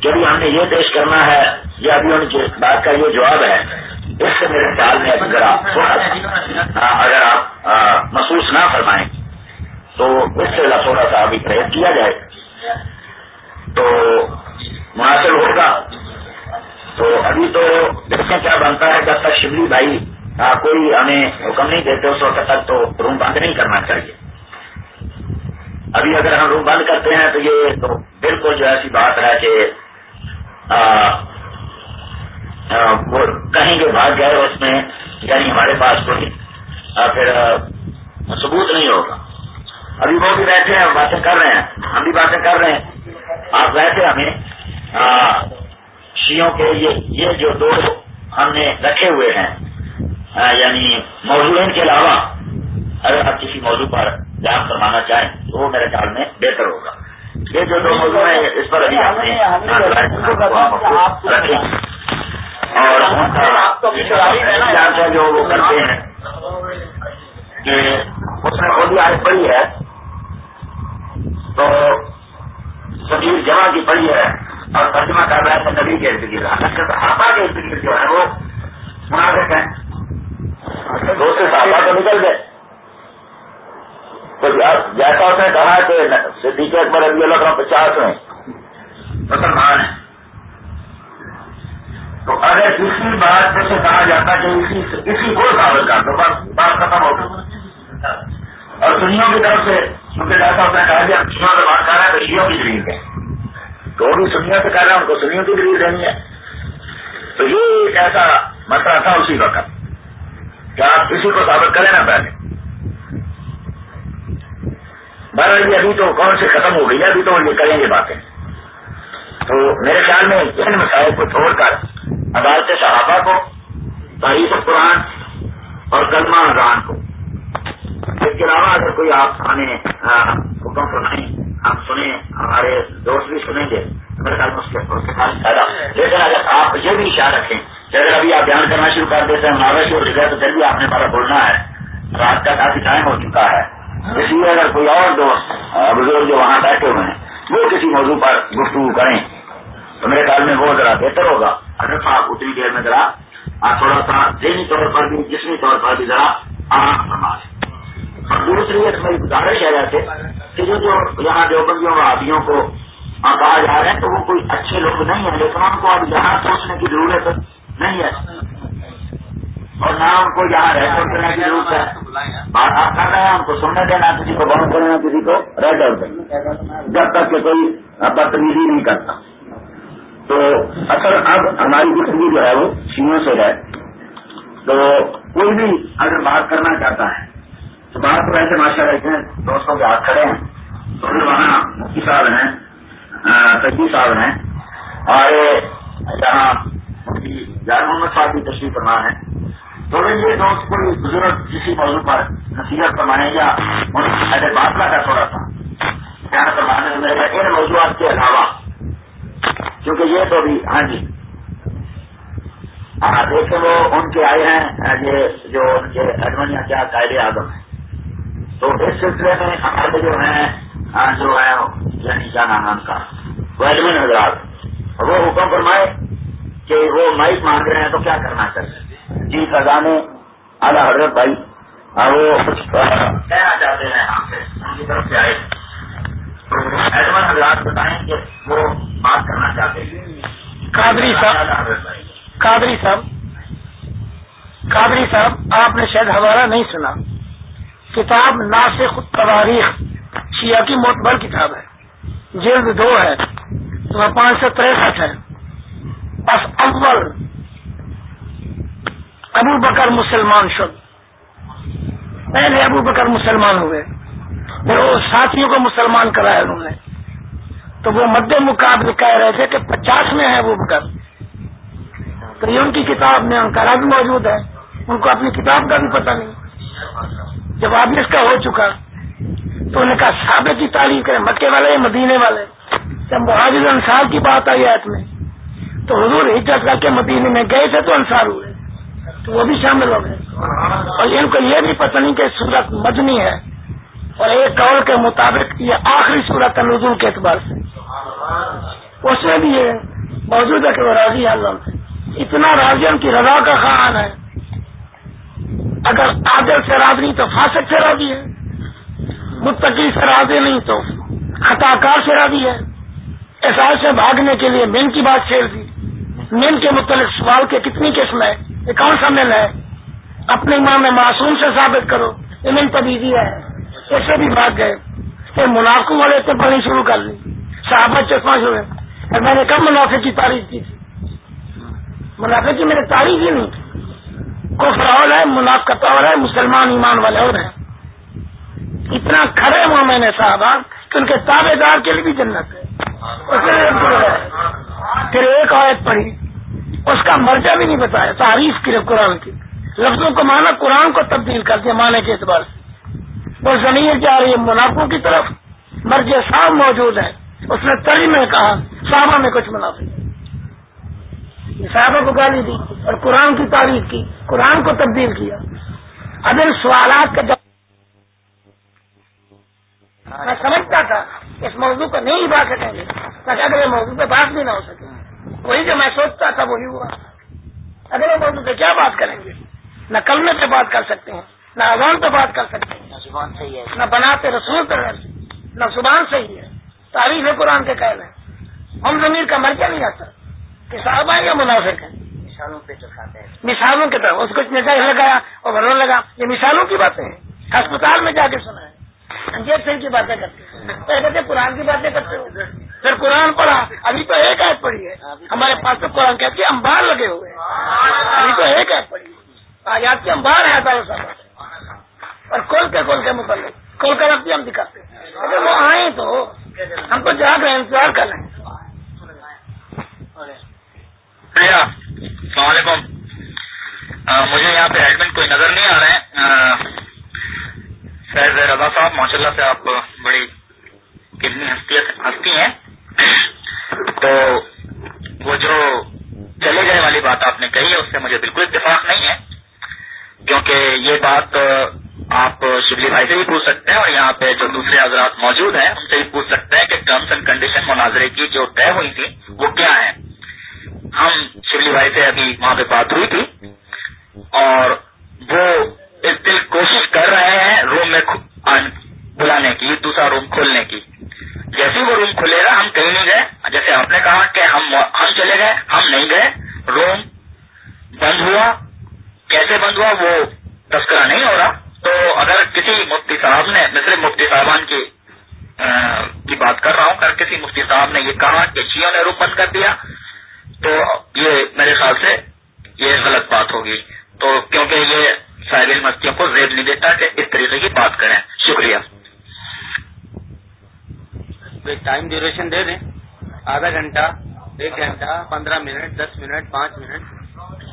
کہ ابھی ہم نے یہ پیش کرنا ہے یا ابھی ان کی بات کا یہ جواب ہے۔ اس سے میرے خیال میں ذرا تھوڑا اگر آپ ہاں، محسوس نہ فرمائیں، تو اس سے تھوڑا سا ابھی پریت کیا جائے۔ تو مناسب ہوگا۔ تو ابھی تو دیکھیں کیا بنتا ہے۔ جب تک شبلی بھائی کوئی ہمیں حکم نہیں دیتے، اس وقت تک تو روم بند نہیں کرنا چاہیے۔ ابھی اگر ہم روم بند کرتے ہیں تو یہ تو بالکل جو ایسی بات ہے کہ وہ کہیں گے بھاگ گئے اس میں یعنی ہمارے پاس کوئی پھر ثبوت نہیں ہوگا۔ ابھی وہ بھی بیٹھے ہیں باتیں کر رہے ہیں۔ ہم بھی باتیں کر رہے ہیں۔ آپ ویسے ہمیں شیوں کے یہ جو دو ہم نے رکھے ہوئے ہیں یعنی موضوع کے علاوہ، اگر آپ کسی موضوع پر بیان فرمانا چاہیں تو وہ میرے خیال میں بہتر ہوگا۔ یہ جو دو موضوع ہیں، اس پر ابھی آپ رکھے اور جو وہ کرتے ہیں کہ اس میں خود آج پڑی ہے۔ تو سبھی جمع کی پڑی ہے اور ترجمہ کر رہا ہے نبی کے ارد گرد۔ ہاپا کے ارد گرد جو ہے وہ مناسب ہیں۔ دو سے صحابہ تو نکل گئے۔ تو جیسا اس نے کہا کہ صدیق اکبر رضی اللہ کا پچاس میں مسلمان ہیں۔ تو اگر کسی بات سے کہا جاتا کہ اسی اسی کو ثابت کر دو، بس بات ختم ہو گئی۔ سنیوں کی طرف سے کیونکہ جیسا اس نے کہا کہ ہم شیوں سے بات کر رہے ہیں تو شیوں کی دلیل ہے۔ تو وہ بھی سنیوں سے کہہ رہے ہیں ان کو سنیوں کی دلیل دینی ہے۔ تو یہ ایک ایسا مسئلہ تھا اسی وقت۔ کہ آپ کسی کو ثابت کریں نا پہلے؟ بہرحال ابھی تو کون سے ختم ہو گئی ہے؟ ابھی تو یہ کریں گے باتیں۔ تو میرے خیال میں ان مسائل کو چھوڑ کر عدالت صحابہ کو، تاریخ قرآن اور کلمہ اذان کو۔ اس کے علاوہ اگر کوئی آپ ہمیں حکم سنائیں ہم سنیں، ہمارے دوست بھی سنیں گے۔ میرے خیال میں اس کے فائدہ۔ لیکن اگر آپ یہ بھی اشار رکھیں کہ اگر ابھی آپ بیان کرنا شروع کر دیتے ہیں ناوے شروع ہو تو پھر بھی آپ نے ہمارا بولنا ہے۔ رات کا کافی ٹائم ہو چکا ہے۔ اس لیے اگر کوئی اور دوست بزرگ جو وہاں بیٹھے ہوئے ہیں، وہ کسی موضوع پر گفتگو کریں۔ تو میرے خیال میں وہ ذرا بہتر ہوگا۔ اگر آپ اتنی دیر میں ذرا تھوڑا سا ذہنی طور پر بھی، جسمی طور پر بھی ذرا آرام فرما اور دوسری ایک میری گزارش ہے ویسے کہ جو جو یہاں دیوبندیوں و آدیوں کو کہا جا رہے ہیں تو وہ کوئی اچھے لوگ نہیں ہیں، لیکن ان کو اب یہاں سوچنے کی ضرورت نہیں ہے۔ اور نہ ان کو یہاں رہ کر کرنے کی ضرورت ہے۔ بات آپ کر رہے ہیں ان کو سننے دینا کسی کو بند کرنا کسی کو رہ کر دینا جب تک کہ کوئی بدتمیزی نہیں کرتا۔ تو اصل اب ہماری گفتگو جو ہے وہ شیوں سے ہے۔ تو کوئی بھی اگر بات کرنا چاہتا ہے، تو بات تو ایسے ماشاء رہتے ہیں دوستوں کے ہاتھ کھڑے ہیں۔ تو پھر وہاں مفتی صاحب ہیں سچی صاحب ہیں۔ اور یہاں جان محمد صاحب بھی تشریف فرما ہے تو یہ دوست کوئی بزرگ کسی موضوع پر نصیحت فرمائیں یا ایسے بات کا تھوڑا سا، کیا فرمانے میں ان موضوعات کے علاوہ، کیونکہ یہ تو بھی ہاں جی۔ ہاں دیکھیں وہ ان کے آئے ہیں یہ جو ان کے ایڈمنیا کیا قائد اعظم ہے تو اس سلسلے میں ہمارے جو ہیں جو ہے یعنی کیا نام ان کا وہ ایڈمن حضرات، وہ حکم فرمائے کہ وہ مائک مانگ رہے ہیں تو کیا کرنا چاہیے؟ جی خزانے اعلیٰ حضرت بھائی وہ کچھ کہنا چاہتے ہیں ہم سے ان کی طرف سے آئے۔ ایڈمن حضرات بتائیں کہ وہ بات کرنا چاہتے ہیں۔ قادری صاحب قادری صاحب قادری صاحب آپ نے شاید حوالہ نہیں سنا۔ کتاب ناسخ تواریخ شیعہ کی موتبر کتاب ہے۔ جلد دو ہے تو پانچ سو تریسٹھ ہے۔ بس اول ابو بکر مسلمان شد۔ پہلے ابو بکر مسلمان ہوئے پھر وہ ساتھیوں کو مسلمان کرایا انہوں نے۔ تو وہ مد مقابلے کہہ رہے تھے کہ پچاس میں ہے وہ بکر۔ تو یہ ان کی کتاب میں انکارا بھی موجود ہے۔ ان کو اپنی کتاب کا بھی پتہ نہیں۔ جب واپس کا ہو چکا تو انہوں نے کہا صحابے کی تعریف کریں، مکے والے یا مدینے والے۔ جب مہاجر انصار کی بات آئی ایت میں، تو حضور ہجرت کر کے مدینے میں گئے تھے تو انصار ہوئے۔ تو وہ بھی شامل ہو گئے۔ اور ان کو یہ بھی پتہ نہیں کہ سورت مدنی ہے۔ اور ایک قول کے مطابق یہ آخری صورت ہے نزول کے اعتبار سے۔ اس میں بھی یہ موجود ہے کہ وہ راضی اللہ اتنا راضی ان کی رضا کا خان ہے۔ اگر عادل سے راضی نہیں تو فاسق سے راضی ہے متقی سے راضی نہیں تو خطا کار سے راضی ہے احساس سے بھاگنے کے لیے مین کی بات چھیڑ دی۔ مین کے متعلق سوال کے کتنی قسم ہے۔ یہ کون سا مل ہے، اپنے ایمان میں معصوم سے ثابت کرو، یہ مل تبدیلی ہے۔ ایسے بھی بھاگ گئے پھر منافقوں والے تو پڑھنی شروع کر لی۔ صحابہ چشمہ شروع اور میں نے کب منافع کی تعریف کی تھی؟ منافع کی میرے تعریف ہی نہیں تھی۔ کفر اور ہے، منافقت اور ہے، مسلمان ایمان والے اور ہیں۔ اتنا کھڑے ہوا میں نے صاحبہ کہ ان کے تابے دار کے لیے بھی جنت ہے۔ پھر ایک آیت پڑھی۔ اس کا مرجع بھی نہیں بتایا، تعریف کی قرآن کی۔ لفظوں کو مانا قرآن کو تبدیل کر دیا مانے کے اعتبار سے۔ وہ زمین جا رہی ہے منافع کی طرف۔ مرج صاحب موجود ہے اس نے تری میں کہا، صحابہ میں کچھ منافع صحابہ کو گالی دی اور قرآن کی تعریف کی، قرآن کو تبدیل کیا۔ اب ان سوالات کا جب میں سمجھتا تھا، اس موضوع کو نہیں بات سکیں گے، تاکہ اگلے موضوع پہ بات بھی نہ ہو سکے۔ وہی جو میں سوچتا تھا وہی ہوا۔ اگلے موضوع پہ کیا بات کریں گے؟ نہ کلمے پہ بات کر سکتے ہیں نہ اذان پہ بات کر سکتے ہیں۔ نہ زبان صحیح ہے۔ نہ بناتے رسول پہ نہ زبان صحیح ہے۔ تعریف ہے قرآن کے قید ہے ہم ضمیر کا مرکہ نہیں آتا۔ کہ صاحب یا منافق ہے مثالوں پہ چکھاتے ہیں۔ مثالوں کی طرف۔ اس کو نظر لگایا اور بھرو لگا۔ یہ مثالوں کی باتیں ہیں۔ ہسپتال میں جا کے سنا ہے انجیب سنگھ کی باتیں کرتے ہیں۔ کہتے قرآن کی باتیں کرتے ہو۔ پھر قرآن پڑھا، ابھی تو ایک ایپ پڑھی ہے۔ ہمارے پاس تو قرآن کہتے ہیں امبار لگے ہوئے ابھی تو ایک ایپ پڑھی آیات کے امبار ہے اور کھول کے کھول کے متعلق کھول کر اب بھی ہم دکھاتے ہیں۔ اگر وہ آئے تو ہم تو جا کر انتظار کر لیں۔ السلام علیکم۔ مجھے یہاں پہ ایڈمنٹ کوئی نظر نہیں آ رہے ہیں فیض رضا صاحب ماشاء اللہ سے آپ بڑی کتنی ہستی ہیں۔ تو وہ جو چلے گئے والی بات آپ نے کہی ہے اس سے مجھے بالکل اتفاق نہیں ہے، کیونکہ یہ بات آپ شبلی بھائی سے بھی پوچھ سکتے ہیں اور یہاں پہ جو دوسرے حضرات موجود ہیں، ان سے بھی پوچھ سکتے ہیں کہ ٹرمس اینڈ کنڈیشن مناظرے کی جو طے ہوئی تھی، وہ کیا ہے ہم شبلی بھائی سے ابھی وہاں پہ بات ہوئی تھی اور وہ اس دل کوشش کر رہے ہیں روم میں بلانے کی، دوسرا روم کھولنے کی۔ جیسے وہ روم کھلے گا، ہم کہیں نہیں گئے۔ جیسے آپ نے کہا کہ ہم ہم چلے گئے، ہم نہیں گئے۔ روم بند ہوا۔ کیسے بند ہوا؟ وہ تذکرہ نہیں ہو رہا۔ تو اگر کسی مفتی صاحب نے میں صرف مفتی صاحبان کی کی بات کر رہا ہوں، اگر کسی مفتی صاحب نے یہ کہا کہ شیوں نے روم بند کر دیا، تو یہ میرے خیال سے یہ غلط بات ہوگی۔ تو کیونکہ یہ ساحل مستیوں کو زیب نہیں دیتا کہ اس طریقے کی بات کریں۔ شکریہ۔ ٹائم ڈیوریشن دے دیں۔ آدھا گھنٹہ، ایک گھنٹہ، پندرہ منٹ، دس منٹ، پانچ منٹ۔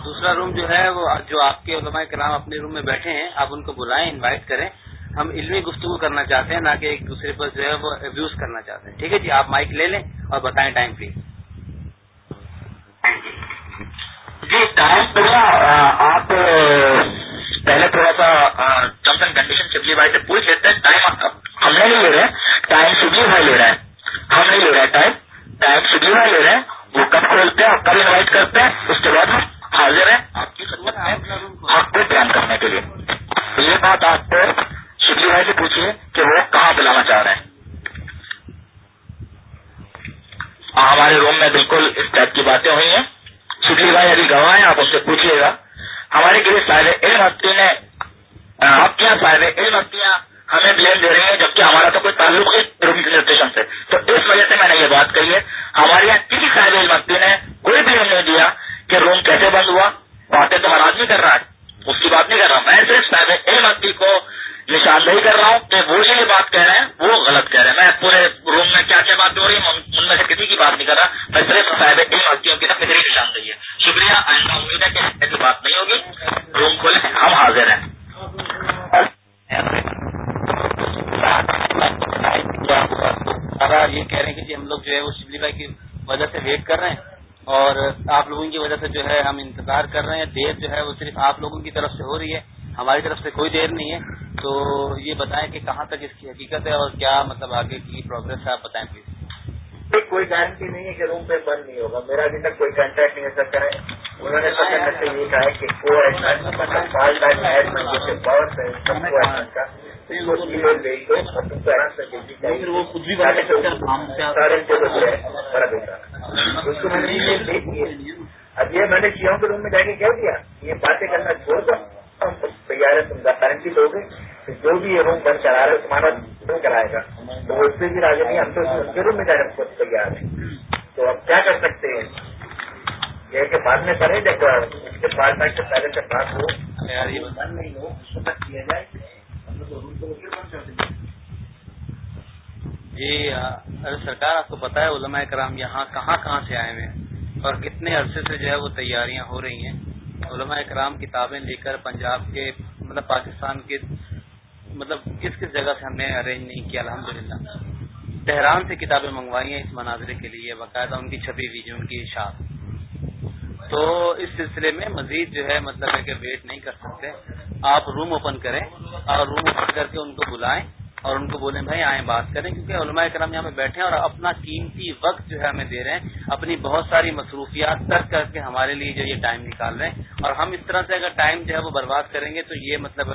دوسرا روم جو ہے وہ جو آپ کے علماء کرام اپنے روم میں بیٹھے ہیں، آپ ان کو بلائیں انوائٹ کریں۔ ہم علمی گفتگو کرنا چاہتے ہیں، نہ کہ ایک دوسرے پر جو ہے وہ ابیوز کرنا چاہتے ہیں۔ ٹھیک ہے جی آپ مائک لے لیں اور بتائیں ٹائم پلیز جی ٹائم آپ پہلے تھوڑا سا ٹرمس اینڈ کنڈیشن شبلی بھائی سے پوچھ لیتے ہیں۔ ٹائم ہم نے نہیں لے رہے ٹائم شبلی بھائی لے رہے ہیں ہم نہیں لے رہے ٹائم ٹائم شبلی بھائی لے رہے ہیں وہ کب کھولتے ہیں اور کب انوائٹ کرتے ہیں، اس کے بعد ہم حاضر ہیں آپ کی خدمت میں حق کو بیان کرنے کے لیے. یہ بات آپ کو شبلی بھائی سے پوچھیے کہ وہ کہاں بلانا چاہ رہے ہیں؟ ہمارے روم میں بالکل اس ٹائپ کی باتیں ہوئی ہیں. شبلی بھائی ابھی گواہ ہیں، آپ ان سے پوچھیے گا. ہمارے لیے صاحب علم ہستی نے، آپ کیا صاحب علم ہستیاں ہمیں بلیم دے رہی ہیں، جبکہ ہمارا تو کوئی تعلق ہے روم رجسٹریشن سے۔ تو اس وجہ سے میں نے یہ بات کہی ہے، ہمارے یہاں کسی صاحب علم نے کوئی بلیم نہیں دیا کہ روم کیسے بند ہوا۔ باتیں تو ہر آدمی کر رہا ہے۔ اس کی بات نہیں کر رہا میں صرف صاحب علم ہستی کو نشاندہی کر رہا ہوں کہ وہ یہ بات کہہ رہے ہیں، وہ غلط کہہ رہے ہیں۔ میں پورے روم میں کیا کیا بات ہو رہی ہوں ان میں سے کسی کی بات نہیں کر رہا۔ میں صرف صاحب علم ہستیوں کی طرف میری نشاندہی ہے۔ شکریہ، آئندہ امید ہے کہ ایسی بات نہیں ہوگی۔ روم کھولے ہم حاضر ہیں۔ یہ کہہ رہے ہیں کہ جی ہم لوگ جو ہے وہ شبلی بھائی کی وجہ سے ویٹ کر رہے ہیں اور آپ لوگوں کی وجہ سے جو ہے ہم انتظار کر رہے ہیں۔ دیر جو ہے وہ صرف آپ لوگوں کی طرف سے ہو رہی ہے ہماری طرف سے کوئی دیر نہیں ہے۔ تو یہ بتائیں کہ کہاں تک اس کی حقیقت ہے اور کیا مطلب آگے کی پروگرس ہے آپ بتائیں پلیز کوئی گارنٹی نہیں ہے کہ روم پہ بند نہیں ہوگا۔ میرا ابھی تک کوئی کانٹیکٹ نہیں ہو سکتا ہے انہوں نے سب سے یہ کہا ہے کہ کو مطلب ایڈمنٹ بہت ہے کو اب یہ میں نے سیاحوں کے روم میں جا کے کہہ دیا یہ باتیں کرنا چھوڑ دو۔ ہم تیار ہے تم گارنٹی دو گے۔ جو بھی یہ روم بند کرا رہا ہے تمہارا روم کرائے گا۔ تو اس سے بھی راجی نہیں ہم تو کے روم میں جانے کو تیار ہیں۔ تو اب کیا کر سکتے ہیں؟ یہ کہ بعد میں کریں جب اس کے بعد تک پہلے سے بات ہو نہیں ہو اس وقت کیا جائے؟ جی ارے سرکار، آپ کو پتا ہے علماء کرام یہاں کہاں کہاں سے آئے ہوئے ہیں اور کتنے عرصے سے جو ہے وہ تیاریاں ہو رہی ہیں؟ علماء کرام کتابیں لے کر پنجاب کے مطلب پاکستان کے مطلب کس کس جگہ سے ہم نے ارینج نہیں کیا، الحمدللہ۔ تہران سے کتابیں منگوائی ہیں اس مناظرے کے لیے، باقاعدہ ان کی چھپی ہوئی جو ان کی اشاعت تو اس سلسلے میں مزید جو ہے مطلب ہے کہ ویٹ نہیں کر سکتے۔ آپ روم اوپن کریں اور روم اوپن کر کے ان کو بلائیں اور ان کو بولیں، بھائی، آئیں بات کریں. کیونکہ علماء کرام یہاں پہ بیٹھے ہیں اور اپنا قیمتی وقت جو ہے ہمیں دے رہے ہیں، اپنی بہت ساری مصروفیات ترک کر کے ہمارے لیے جو یہ ٹائم نکال رہے ہیں۔ اور ہم اس طرح سے اگر ٹائم جو ہے وہ برباد کریں گے تو یہ مطلب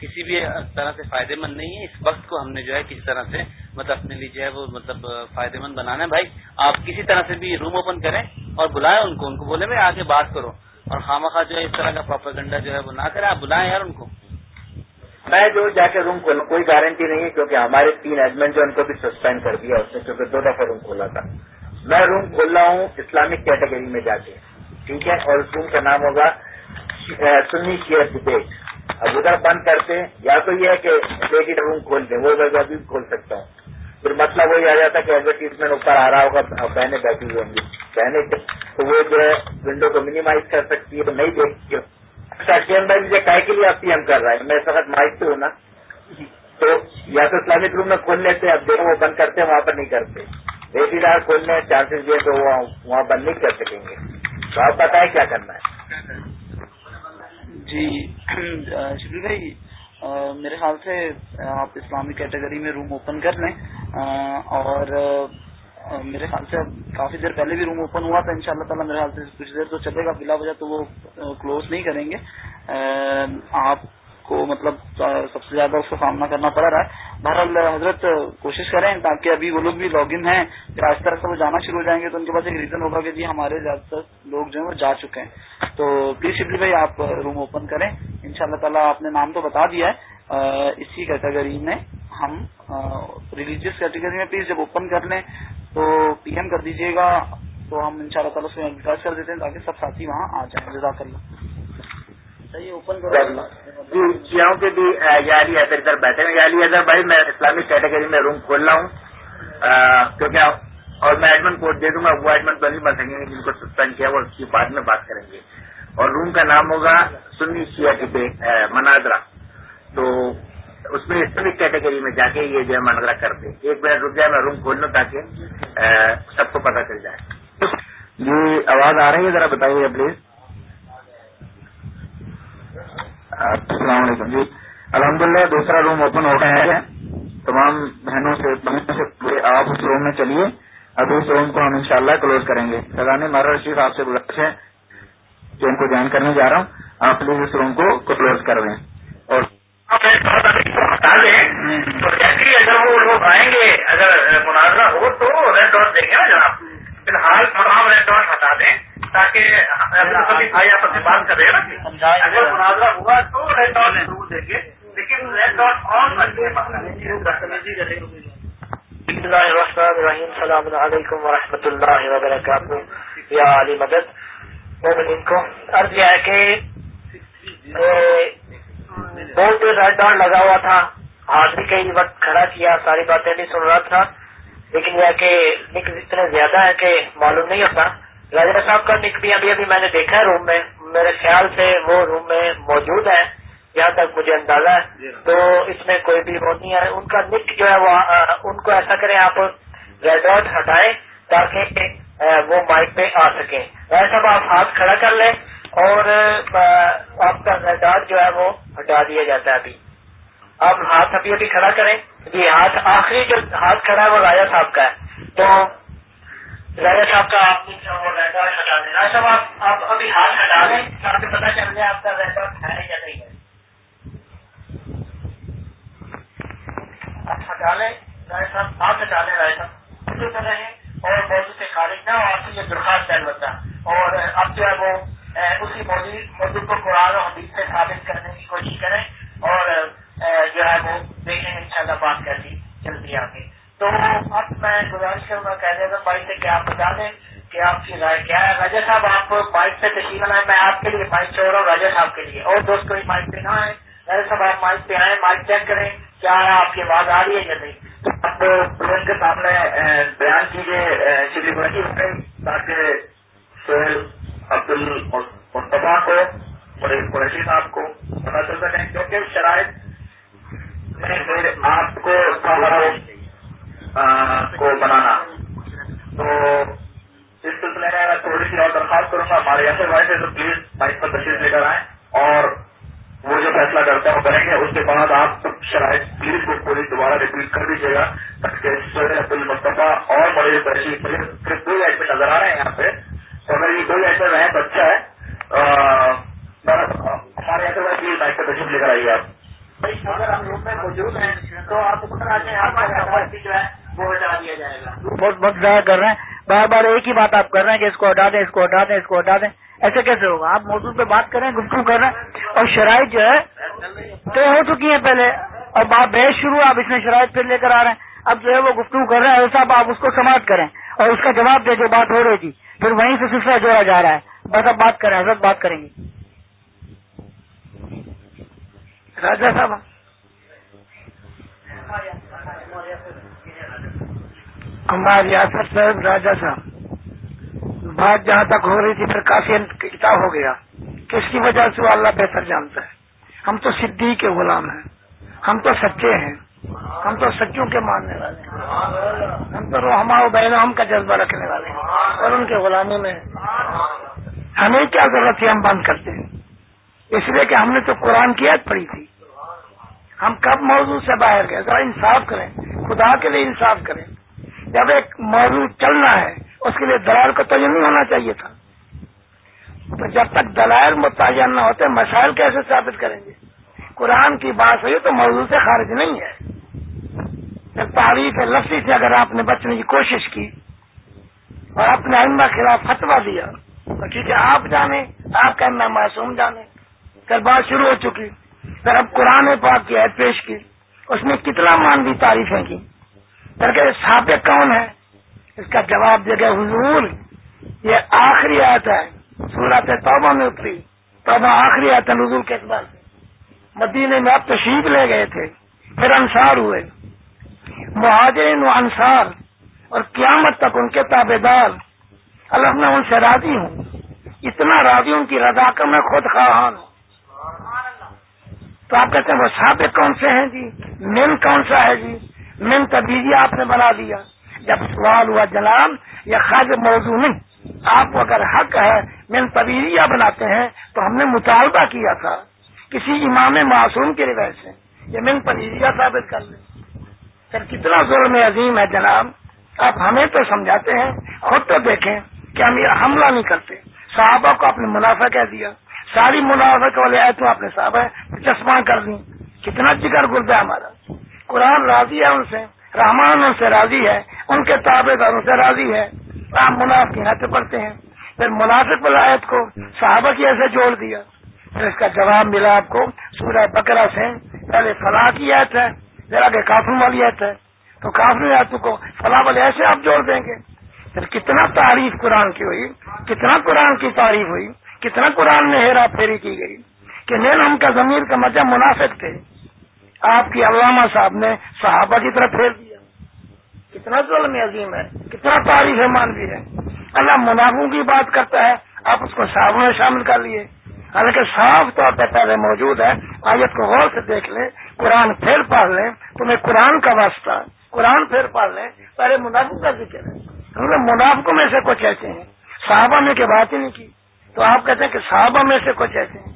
کسی بھی طرح سے فائدے مند نہیں ہے۔ اس وقت کو ہم نے جو ہے کسی طرح سے مطلب اپنے لیے جو ہے وہ مطلب فائدے مند بنانا ہے۔ بھائی، آپ کسی طرح سے بھی روم اوپن کریں اور بلائیں ان کو ان کو بولے بھائی، آگے بات کرو۔ اور خامخواہ جو ہے اس طرح کا پراپرگنڈا جو ہے وہ نہ کرے، آپ بلائیں یار ان کو۔ میں جو جا کے روم کھولا کوئی گارنٹی نہیں ہے، کیونکہ ہمارے تین ایڈمنٹ جو ان کو بھی سسپینڈ کر دیا اس نے، کیونکہ دو دفعہ روم کھولا تھا۔ میں روم کھول رہا ہوں اسلامک کیٹیگری میں جا کے۔ ٹھیک ہے؟ اور اس روم کا نام ہوگا سنی شیئر ڈبیٹ اب ادھر بند کرتے یا تو یہ ہے کہ روم کھول دیں، وہ بھی کھول سکتا ہوں۔ پھر مسئلہ وہی آ جاتا کہ ایڈورٹیزمنٹ اوپر آ رہا ہوگا بہنیں بیٹھی ہوئی ہوں گی۔ بہنیں تو وہ جو ہے ونڈو کو منیمائز کر سکتی ہے، تو نہیں دیکھتی اچھا بھائی مجھے کائے کے لیے آپ پی ایم کر رہا ہے؟ میں اس وقت مائک پہ ہوں نا۔ تو یا تو اسلامک روم میں کھول لیتے، اب دیکھو وہ بند کرتے ہیں وہاں پر نہیں کرتے۔ بیٹی دار کھولنے چانسز دیں تو وہاں بند نہیں کر سکیں گے۔ تو آپ بتائیں کیا کرنا ہے؟ جی شبلی بھائی میرے خیال سے آپ اسلامی کیٹیگری میں روم اوپن کر لیں۔ اور میرے خیال سے کافی دیر پہلے بھی روم اوپن ہوا تھا ان شاء اللہ تعالیٰ میرے خیال سے کچھ دیر تو چلے گا۔ بلا وجہ تو وہ کلوز نہیں کریں گے۔ آپ کو مطلب سب سے زیادہ اس کا سامنا کرنا پڑ رہا ہے۔ بہرحال حضرت کوشش کریں تاکہ ابھی وہ لوگ بھی لاگ ان ہیں، پھر آج طرح سے وہ جانا شروع ہو جائیں گے تو ان کے پاس ایک ریزن ہوگا کہ جی ہمارے زیادہ تر لوگ جو ہیں وہ جا چکے ہیں۔ تو پلیز شبلی بھائی آپ روم اوپن کریں۔ ان شاء اللہ تعالیٰ آپ نے نام تو بتا دیا ہے۔ اسی کیٹیگری میں ہم ریلیجیس کیٹیگری میں پلیز جب اوپن کر لیں تو پی ایم کر دیجیے گا۔ تو ہم ان شاء اللہ تعالیٰ اس میں کر دیتے ہیں تاکہ سب ساتھی وہاں آ جائیں۔ جزاک اللہ۔ جی شیاؤں کے بھی یالی ادھر ادھر بیٹھے ہیں۔ یالی ادھر بھائی میں اسلامک کیٹیگری میں روم کھول رہا ہوں کیونکہ اور میں ایڈمنٹ کوڈ دے دوں گا وہ ایڈمنٹ نہیں بن سکیں گے جن کو سسپینڈ کیا وہ اس کی بعد میں بات کریں گے۔ اور روم کا نام ہوگا سنی شیعہ کی مناظرہ تو اس میں اسلامک کیٹیگری میں جا کے یہ جو ہے مناظرہ کر دیں۔ ایک منٹ رک جائے میں روم کھول لوں تاکہ سب کو پتہ چل جائے۔ جی آواز آ رہی ہے ذرا بتائیے پلیز۔ السلام علیکم جی۔ الحمد للہ دوسرا روم اوپن ہو گیا ہے۔ تمام بہنوں سے بہنوں سے آپ اس روم میں چلیے۔ ابھی اس روم کو ہم انشاءاللہ کلوز کریں گے۔ سزانے مارا رشید آپ سے گزارش ہے کہ ان کو جوائن کرنے جا رہا ہوں۔ آپ پلیز اس روم کو کلوز کر دیں۔ اور بتا دیں۔ تو اگر وہ لوگ آئیں گے اگر مناظرہ ہو تو ریڈ ڈاٹ دیں گے نا جناب۔ فی الحال تمام ریڈ ڈاٹ ہٹا دیں۔ تاکہ بھائی آپس میں بات کر رہے ہیں نا اگر مناظرہ ہوا تو ریڈ ڈاٹ ضرور دیں گے لیکن ریڈ ڈاٹ آن بسم اللہ الرحمن الرحیم السلام علیکم ورحمۃ اللہ وبرکاتہ۔ یا علی مدد مومنین کو عرض یہ ہے کہ بہت ریڈ ڈاٹ لگا ہوا تھا۔ ہاتھ بھی کئی وقت کھڑا کیا ساری باتیں نہیں سن رہا تھا لیکن یہ کہ نک اتنے زیادہ ہے کہ معلوم نہیں ہوتا۔ راجا صاحب کا نک بھی ابھی ابھی میں نے دیکھا ہے روم میں میرے خیال سے وہ روم میں موجود ہے جہاں تک مجھے اندازہ ہے۔ تو اس میں کوئی بھی وہ نہیں ہے۔ ان کا نک جو ہے وہ ان کو ایسا کریں آپ ریڈ ڈاٹ ہٹائیں تاکہ وہ مائک پہ آ سکیں۔ راجا صاحب آپ ہاتھ کھڑا کر لیں اور آپ کا ریڈ ڈاٹ جو ہے وہ ہٹا دیا جاتا ہے ابھی۔ آپ ہاتھ ابھی ابھی کھڑا کریں۔ جی ہاتھ آخری جو ہاتھ کھڑا ہے وہ راجا صاحب کا ہے۔ تو راجا صاحب کا آپ ہٹا دیں راجا صاحب اچھا، آپ آپ ابھی ہاتھ ہٹا دیں۔ تاکہ پتا چل جائے آپ کا ریکارڈ ہے یا نہیں؟ ہے آپ ہٹا لیں۔ راجا صاحب ہاتھ ہٹا لیں راجا صاحب۔ کر رہے ہیں اور موضوع سے خارج نہ ہو آپ سے یہ درخواست چل ہوتا اور اب جو ہے وہ اسی موضوع موضوع کو قرآن و حدیث سے ثابت کرنے کی کوشش کریں اور جو ہے وہ دیکھیں ان شاء اللہ بات کر لی جلدی آگے۔ تو اب میں گزارش کروں گا کہہ دے بھائی سے کیا آپ بتا دیں کہ آپ کی رائے کیا ہے۔ راجا صاحب، آپ بائک پہ تشریف لائیں۔ میں آپ کے لیے بائک چھوڑ رہا ہوں راجا صاحب کے لیے۔ اور دوست کوئی بائک پہ نہ آئے راجا صاحب، آپ مائک پہ آئیں، مائک چیک کریں کیا آپ کی آواز آ رہی ہے یا نہیں۔ اب پلین کے سامنے بیان کیجیے چلی بڑی تاکہ سہیل عبد المصطفیٰ کو اور قریشی صاحب کو پتا چل سکیں کیونکہ شرائط میں آپ کو کو بنانا۔ تو اس سلسلے میں میں تھوڑی سی اور درخواست کروں گا۔ ہمارے ایسے بھائی سے تو پلیز بائک پر تشریف لے کر آئیں اور وہ جو فیصلہ کرتے ہیں وہ کریں گے۔ اس کے بعد آپ سب شرائط پلیز کو پوری دوبارہ ریپیٹ کر دیجیے گا۔ تاکہ عبد المصطفیٰ اور بڑے پیشی صرف دو ایڈ نظر آ رہے ہیں یہاں پہ۔ تو اگر یہ دو ایڈ رہے تو اچھا ہے۔ ہمارے ایسے بھائی پلیز بائک پر تشریف لے کر آئیے آپ۔ اگر ہم روم میں موجود ہیں تو آپ اوپر آ جائیں آپ جو ہے وہ ہٹا دیا جائے گا۔ بہت بہت ضائع کر رہے ہیں۔ بار بار ایک ہی بات آپ کر رہے ہیں کہ اس کو ہٹا دیں، اس کو ہٹا دیں، اس کو ہٹا دیں۔ ایسے کیسے ہوگا؟ آپ موضوع پہ بات کریں گفتگو کر رہے ہیں اور شرائط جو ہے طے ہو چکی ہیں پہلے۔ اور بات بحث شروع آپ اس میں شرائط پھر لے کر آ رہے ہیں۔ اب جو ہے وہ گفتگو کر رہے ہیں صاحب، آپ اس کو سماعت کریں۔ اور اس کا جواب دے جو بات ہو رہی تھی۔ پھر وہیں سے سلسلہ جوڑا جا رہا ہے۔ بس اب بات کریں، حضرت بات کریں گے۔ راجا صاحب ہمارا ریاست صاحب راجا صاحب، بات جہاں تک ہو رہی تھی، پھر کافی کتاب ہو گیا۔ کس کی وجہ سے وہ اللہ بہتر جانتا ہے؟ ہم تو صدی کے غلام ہیں۔ ہم تو سچے ہیں۔ ہم تو سچوں کے ماننے والے ہیں۔ ہم تو روحما بہن ہم کا جذبہ رکھنے والے ہیں۔ اور ان کے غلاموں میں ہمیں کیا ضرورت ہے ہم بند کرتے ہیں۔ اس لیے کہ ہم نے تو قرآن کی عید پڑھی تھی۔ ہم کب موضوع سے باہر گئے؟ ذرا انصاف کریں۔ خدا کے لیے انصاف کریں۔ جب ایک موضوع چلنا ہے، اس کے لیے دلائل کو تجن نہیں ہونا چاہیے تھا۔ تو جب تک دلائل متعین نہ ہوتے، مسائل کیسے ثابت کریں گے؟ قرآن کی بات ہوئی تو موضوع سے خارج نہیں ہے۔ جب تعریف لفظی سے اگر آپ نے بچنے کی کوشش کی اور اپنے آئندہ خلاف فتوا دیا، تو ٹھیک ہے، آپ جانے آپ کا میں معصوم جانے پھر بات شروع ہو چکی۔ پھر اب قرآن پاک کی عید پیش کی، اس نے کتنا مانوی تعریفیں کی؟ پھر کہ سابق کون ہے؟ اس کا جواب دے گئے حضور، یہ آخری آیت ہے سورت توبہ میں اتری۔ توبہ آخری آیت ہے نزول کے اعتبار سے۔ مدینے میں اب تشریف لے گئے تھے، پھر انصار ہوئے۔ مہاجرین و انصار اور قیامت تک ان کے تابے دار اللہ میں ان سے راضی ہوں۔ اتنا راضی ہوں کی رضا کر میں خود خواہان ہوں۔ تو آپ کہتے ہیں وہ سابق کون سے ہیں جی؟ مین کون سا ہے جی؟ مین تبدیلی آپ نے بنا دیا۔ جب سوال ہوا جناب یا خاص موضوع نہیں۔ آپ اگر حق ہے مین تبدیلیاں بناتے ہیں، تو ہم نے مطالبہ کیا تھا۔ کسی امام معصوم کی روایت سے یہ مین تبدیلیاں ثابت کر لیں۔ پھر کتنا ظلم عظیم ہے جناب۔ آپ ہمیں تو سمجھاتے ہیں، خود تو دیکھیں کہ ہم یہ حملہ نہیں کرتے۔ صحابہ کو آپ نے منافع کہہ دیا۔ ساری منافع والے آئے تو آپ نے صحابہ چشمہ کر دی کتنا جگر گرد ہے ہمارا۔ قرآن راضی ہے ان سے، رحمان ان سے راضی ہے، ان کے تابے داروں سے راضی ہے۔ آپ منافع کی ہاتھ پڑھتے ہیں۔ پھر منافق والا آیت کو صحابہ کی ایسے جوڑ دیا۔ پھر اس کا جواب ملا آپ کو، سورہ بکرا سے۔ پہلے فلاح کی آیت ہے ذرا کہ کافر والی آیت ہے۔ تو کافر آیت کو فلاح والے ایسے آپ جوڑ دیں گے۔ پھر کتنا تعریف قرآن کی ہوئی، کتنا قرآن کی تعریف ہوئی، کتنا قرآن میں ہیرا پھیری کی گئی کہ نین ہم کا ضمیر کا مزہ منافق تھے۔ آپ کی علامہ صاحب نے صحابہ کی طرف پھیر دیا۔ کتنا ظلم عظیم ہے، کتنا تعریف ہے مانوی ہے۔ اللہ منافع کی بات کرتا ہے، آپ اس کو صحابوں میں شامل کر لیے۔ حالانکہ صاف طور پہ پہلے موجود ہے، آیت کو غور سے دیکھ لیں قرآن پھر پڑھ لیں تمہیں قرآن کا واسطہ، قرآن پھر پڑھ لیں پہلے منافع کا ذکر ہے۔ ہم منافقوں میں سے کچھ ایسے ہیں۔ صحابہ میں کی بات ہی نہیں کی۔ تو آپ کہتے ہیں کہ صحابہ میں سے کچھ ایسے ہیں۔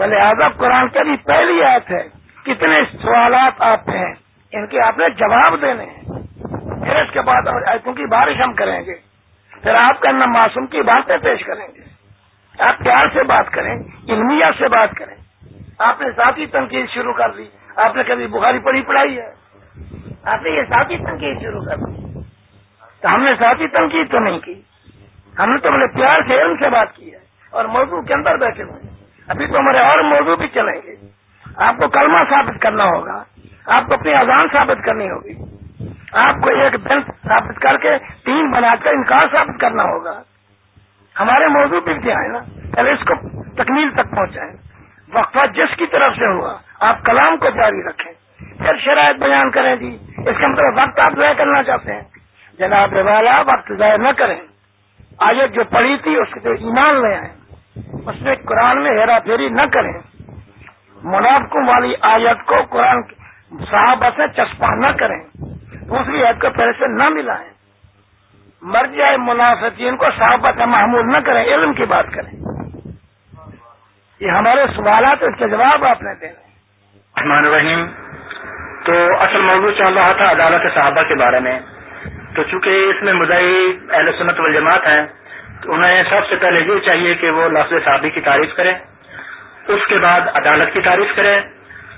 تو لہٰذا قرآن کی بھی پہلی آیت ہے، کتنے سوالات آپ ہیں، ان کے آپ نے جواب دینے ہیں۔ پھر اس کے بعد آیتوں کی بارش ہم کریں گے۔ پھر آپ کا معصوم کی باتیں پیش کریں گے۔ آپ پیار سے بات کریں، علمیہ سے بات کریں۔ آپ نے ذاتی تنقید شروع کر دی۔ آپ نے کبھی بخاری پڑھی، پڑھائی ہے۔ آپ نے یہ ذاتی تنقید شروع کر دی۔ تو ہم نے ذاتی تنقید تو نہیں کی۔ ہم نے تو بڑے پیار سے علم سے بات کی ہے اور موضوع کے اندر بیٹھے ہوئے ہیں۔ ابھی تو ہمارے اور موضوع بھی چلیں گے۔ آپ کو کلمہ ثابت کرنا ہوگا۔ آپ کو اپنی اذان ثابت کرنی ہوگی۔ آپ کو ایک دن ثابت کر کے تین بنا کر انکار ثابت کرنا ہوگا۔ ہمارے موضوع بھی کیا ہے نا؟ پہلے اس کو تکمیل تک پہنچائیں۔ وقفہ جس کی طرف سے ہوا، آپ کلام کو جاری رکھیں۔ پھر شرائط بیان کریں جی۔ اس کا مطلب وقت آپ ضائع کرنا چاہتے ہیں۔ جناب والا وقت ضائع نہ کریں۔ آیت جو پڑھی تھی، اس کے ایمان لے آئیں۔ اس میں قرآن میں ہیرا پھیری نہ کریں۔ منافقوں والی آیت کو قرآن صحابہ سے چسپاں نہ کریں۔ دوسری آیت کو پہلے سے نہ ملائیں۔ مر جائے منافقین کو صحابہ کا محمول نہ کریں، علم کی بات کریں۔ یہ ہمارے سوالات اس کے جواب آپ نے دینے۔ رحمان الرحیم۔ تو اصل موضوع چل رہا تھا عدالت صحابہ کے بارے میں۔ تو چونکہ اس میں مدعی اہل سنت والجماعت ہیں انہیں سب سے پہلے یہ چاہیے کہ وہ لفظ صحابی کی تعریف کریں، اس کے بعد عدالت کی تعریف کریں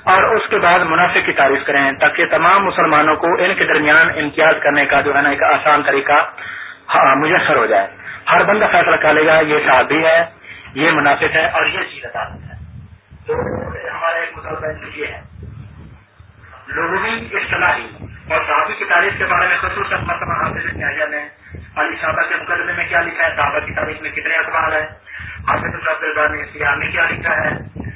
اور اس کے بعد منافع کی تعریف کریں، تاکہ تمام مسلمانوں کو ان کے درمیان امتیاز کرنے کا جو ہے نا ایک آسان طریقہ میسر ہو جائے۔ ہر بندہ فیصلہ کر لے گا، یہ صحابی ہے، یہ منافق ہے اور یہ چیز عدالت ہے۔ تو ہمارا ایک مطالبہ یہ ہے۔ لوگوں اصطلاحی اور صحابی کی تاریخ کے بارے میں خصوصاً مرتبہ حافظ ابن نے علی صاحبہ کے مقدمے میں کیا لکھا ہے؟ صحابہ کی تاریخ میں کتنے اخبار ہیں؟ حافظ اللہ الرحبر نے سیاح میں کیا لکھا ہے؟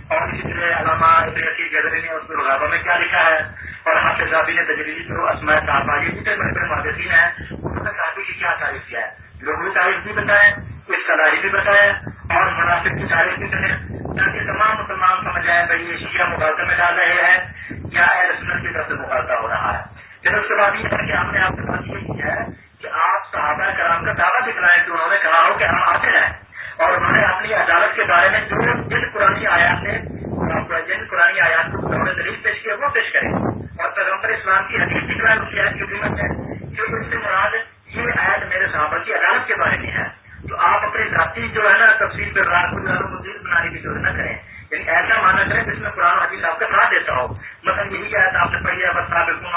اور اسی طرح علامہ ابن گدری نے اس الغابہ میں کیا لکھا ہے؟ اور حافظ صاحبی نے تجریدی جو اسماء صاحبہ یہ جتنے بڑے بڑے محدثین ہیں؟ انہوں نے صحابی کی کیا تعریف کیا ہے؟ لوگوں تاریخ بھی بتائیں اصطلاحی بھی بتائیں، اور مناسب کی تاریخ بھی کریں تاکہ تمام مسلمان سمجھ جائیں بھائی یہ شیعہ مقابلے میں ڈال رہے ہیں یا سنت کی طرف سے مقابلہ ہو رہا ہے۔ پھر اس کے بعد یہ ہے کہ ہم نے آپ کے پاس یہ کیا ہے کہ آپ صحابہ کرام کا دعویٰ دکھلائیں کہ انہوں نے کہا ہو کہ ہم آتے ہیں۔ اور انہوں نے اپنی عدالت کے بارے میں جو جن پرانی آیات نے جن پرانی آیات کو انہوں نے دلیل پیش کیا وہ پیش کریں۔ اور پیغمبر اسلام کی حدیث دکھلائیں اس کی عید کی قیمت ہے کہ اس سے مراد یہ آیت میرے صحابہ کی عدالت کے بارے میں ہے۔ تو آپ اپنی ذاتی جو ہے نا تفصیل پہ رات کو مزید بنانے کی ضرورت نہ کریں۔ یعنی ایسا مانا کریں جس میں قرآن حدیث آپ کا ساتھ دیتا ہو۔ مطلب یہی آیت آپ نے پڑھی ہے بس صاحب اللہ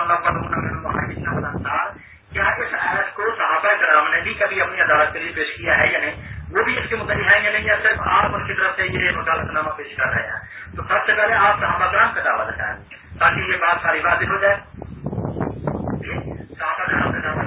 کیا اس آیت کو صحابہ کرام نے بھی کبھی اپنی عدالت کے لیے پیش کیا ہے یا نہیں؟ وہ بھی اس کے متعلق ہیں یا نہیں یا صرف آپ ان کی طرف سے یہ وکالت نامہ پیش کر رہے ہیں؟ تو سب سے پہلے آپ صحابہ کرام کا دعویٰ لگائیں تاکہ یہ بات ساری واضح ہو جائے۔ صحابہ کرام کا دعویٰ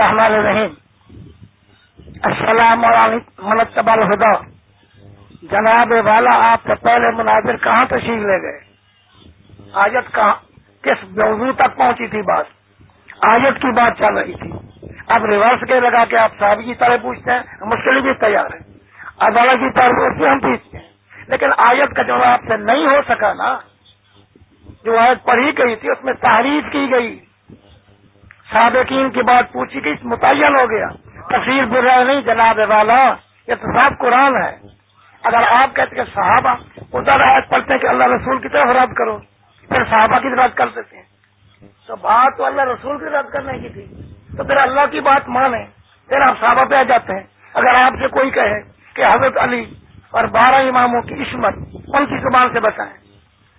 الرحمن الرحیم۔ السلام علیکم مرتب الہدا جناب والا، آپ سے پہلے مناظر کہاں تشریف لے گئے؟ آجت کہاں کس موضوع تک پہنچی تھی بات؟ آجت کی بات چل رہی تھی۔ اب ریورس کے لگا کے آپ صاحب کی طرح پوچھتے ہیں، مشکل بھی تیار ہے۔ اب الگ کی طرح سے ہم پوچھتے ہیں۔ لیکن آیت کا جواب آپ سے نہیں ہو سکا نا۔ جو آیت پڑھی گئی تھی، اس میں تعریف کی گئی۔ سابقین کی بات پوچھی گئی، متعین ہو گیا۔ تفریح برا نہیں جناب والا، یہ تو قرآن ہے۔ اگر آپ کہتے کہ صحابہ ادھر آیت پڑھتے ہیں کہ اللہ رسول کی طرف رد کرو، پھر صحابہ کی رد کر دیتے ہیں۔ تو بات تو اللہ رسول کی رد کرنے کی تھی۔ تو پھر اللہ کی بات مانے پھر آپ صحابہ پہ آ جاتے ہیں۔ اگر آپ سے کوئی کہے کہ حضرت علی اور بارہ اماموں کی عصمت، ان کی زبان سے بتائیں۔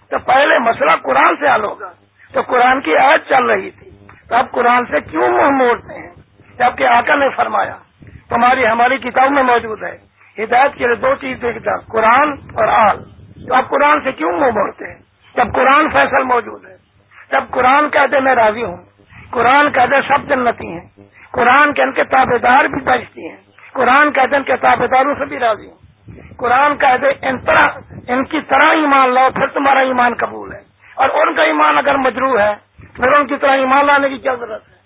تو پہلے مسئلہ قرآن سے حل ہوگا۔ تو قرآن کی عید چل رہی تھی۔ تو اب قرآن سے کیوں منہ موڑتے ہیں؟ جبکہ آقا نے فرمایا، تمہاری ہماری کتاب میں موجود ہے۔ ہدایت کے لیے دو چیز کتاب قرآن اور آل۔ تو اب قرآن سے کیوں منہ موڑتے ہیں؟ جب قرآن فیصل موجود ہے، جب قرآن کہتے میں راضی ہوں، قرآن کہتے سب جنتی ہیں۔ قرآن کے ان کے تابے دار بھی بچتی ہیں۔ قرآن کہتے ان کے تابے داروں سے بھی راضی ہوں۔ قرآن کہتے ان طرح، ان کی طرح ایمان لاؤ، پھر تمہارا ایمان قبول ہے۔ اور ان کا ایمان اگر مجروح ہے پھر ان کی طرح ایمان لانے کی کیا ضرورت ہے؟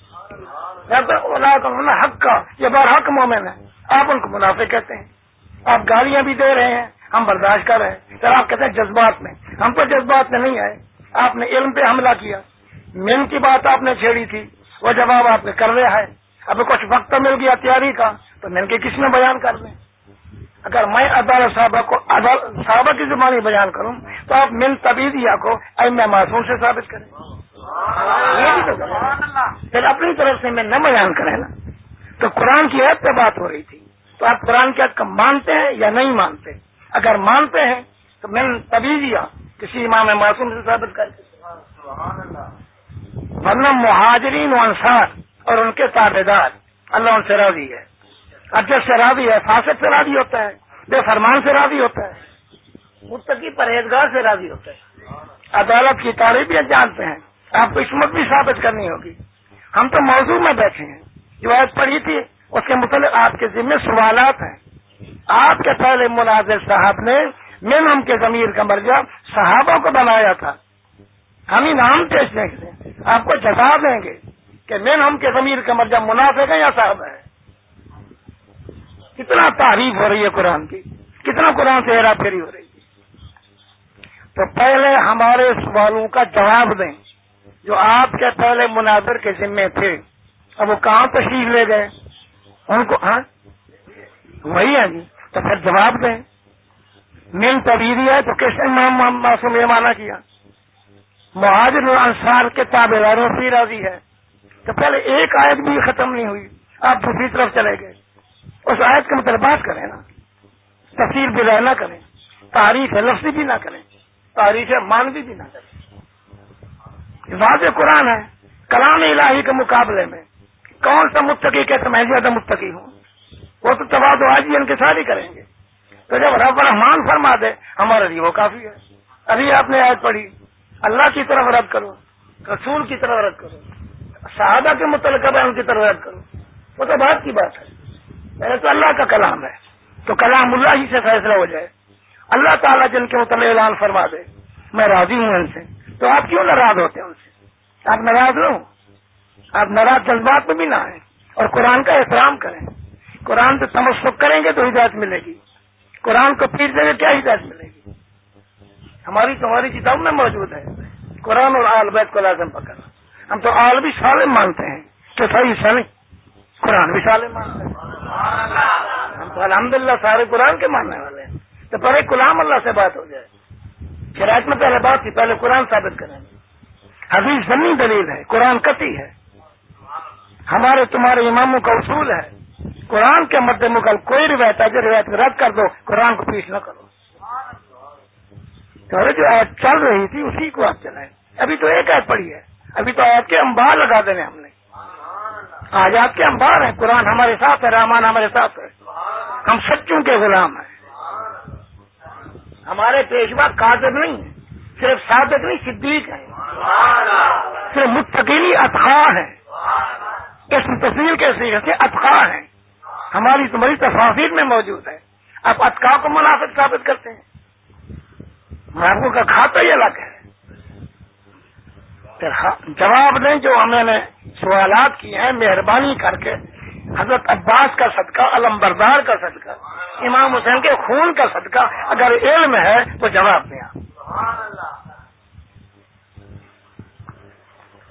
حق کا یہ بار حق مومن ہے۔ آپ ان کو منافع کہتے ہیں۔ آپ گالیاں بھی دے رہے ہیں۔ ہم برداشت کر رہے ہیں۔ سر آپ کہتے ہیں جذبات میں۔ ہم تو جذبات میں نہیں آئے۔ آپ نے علم پہ حملہ کیا۔ من کی بات آپ نے چھیڑی تھی۔ وہ جواب آپ نے کر رہا ہے اب کچھ وقت مل گیا تیاری کا۔ تو من کے کس میں بیان کر دیں؟ اگر میں عدالت صاحبہ کو صحابہ کی زبانی بیان کروں، تو آپ من طبیعیہ کو ایم معصوم سے ثابت کریں۔ یہ بھی تو پھر اپنی طرف سے میں نہ بیان کریں نا۔ تو قرآن کی عید پہ بات ہو رہی تھی۔ تو آپ قرآن کی عید مانتے ہیں یا نہیں مانتے؟ اگر مانتے ہیں تو میں طبیعیہ کسی امام معصوم سے ثابت کر ورنہ مہاجرین و انصار اور ان کے تابے دار اللہ ان سے راضی ہے۔ اجر سے راضی ہے فاسد سے راضی ہوتا ہے، بے فرمان سے راضی ہوتا ہے، متقی پرہیزگار سے راضی ہوتا ہے۔ عدالت کی تعریف بھی جانتے ہیں۔ آپ کو عصمت بھی ثابت کرنی ہوگی۔ ہم تو موضوع میں بیٹھے ہیں۔ جو آج پڑھی تھی، اس کے متعلق آپ کے ذمے سوالات ہیں۔ آپ کے پہلے مناظر صاحب نے من ہم کے ضمیر کا مرجع صحابوں کو بنایا تھا۔ ہم ہی نام پیش دیں گے۔ آپ کو جزا دیں گے کہ مین ہم کے ضمیر کا مرجع منافع ہے یا صاحب ہے کتنا تعریف ہو رہی ہے قرآن کی۔ کتنا قرآن سے ہیرا پھیری ہو رہی ہے۔ تو پہلے ہمارے سوالوں کا جواب دیں۔ جو آپ کے پہلے مناظر کے ذمے تھے، اب وہ کہاں تشریف لے گئے؟ ان کو ہاں؟ وہی ہے جی تو پھر جواب دیں۔ مین تبیری ہے تو کیسے معصوم یہ مانا کیا؟ مہاجر انصار کے تابے داروں سے راضی ہے۔ تو پہلے ایک آیت بھی ختم نہیں ہوئی، آپ دوسری طرف چلے گئے۔ اس آیت کا مطلب بات کریں نا۔ تفصیل بھی نہ کریں۔ تعریف ہے لفظی بھی نہ کریں۔ تعریف ہے مانوی بھی نہ کریں۔ واضح قرآن ہے، کلام الہی کے مقابلے میں۔ کون سا متقی کہ میں زیادہ متقی ہوں؟ وہ تو تباد آج ہی ان کے ساتھ ہی کریں گے۔ تو جب رب رحمان فرما دے، ہمارے لیے وہ کافی ہے۔ ابھی آپ نے آج پڑھی، اللہ کی طرف رد کرو، رسول کی طرف رد کرو، صحابہ کے متعلق ان کی طرف رد کرو۔ وہ تو بات کی بات ہے۔ پہلے تو اللہ کا کلام ہے، تو کلام اللہ ہی سے فیصلہ ہو جائے۔ اللہ تعالیٰ جن کے متعلق اعلان فرما دے، میں راضی ہوں ان سے۔ تو آپ کیوں ناراض ہوتے ہیں ان سے؟ آپ ناراض ہو آپ ناراض جذبات میں بھی نہ آئیں اور قرآن کا احترام کریں۔ قرآن سے تمسک کریں گے تو ہدایت ملے گی۔ قرآن کو پھر دیں گے کیا ہدایت ملے گی؟ ہماری تمہاری کتاب میں موجود ہے۔ قرآن اور آل بیت کو لازم پکڑ ہم تو آل بھی سالم مانتے ہیں۔ تو صحیح سنی قرآن بھی سالم مانتے ہیں۔ ہم تو الحمد للہ سارے قرآن کے ماننے والے ہیں۔ تو پہلے غلام اللہ سے بات ہو جائے۔ شرائط میں پہلے بات تھی پہلے قرآن ثابت کریں۔ حدیث زمین دلیل ہے، قرآن کتی ہے۔ ہمارے، تمہارے اماموں کا اصول ہے۔ قرآن کے مد مقل کوئی روایت ہے جو روایت رد کر دو، قرآن کو پیش نہ کرو۔ تو جو آیت چل رہی تھی، اسی کو آپ چلائیں۔ ابھی تو ایک آیت پڑی ہے۔ ابھی تو آیت کے امبار لگا دینے ہم نے۔ آج آپ کے امبار ہیں، قرآن ہمارے ساتھ ہے، رحمان ہمارے ساتھ ہے۔ ہم سچوں کے غلام ہیں۔ ہمارے پیشوا کاغذ نہیں صرف صادق نہیں، صدیق ہیں۔ صرف متقلی اطخا ہے اس تصویر کے سیکھ سے اطخا ہیں۔ ہماری تمہاری تفاصیر میں موجود ہے آپ اطخا کو مناسب ثابت کرتے ہیں۔ مرغوں کا کھاتا ہی الگ ہے۔ ہاں، جواب دیں جو ہمیں نے سوالات کیے ہیں، مہربانی کر کے حضرت عباس کا صدقہ، علم بردار کا صدقہ، امام حسین کے خون کا صدقہ، اگر علم ہے تو جواب دیا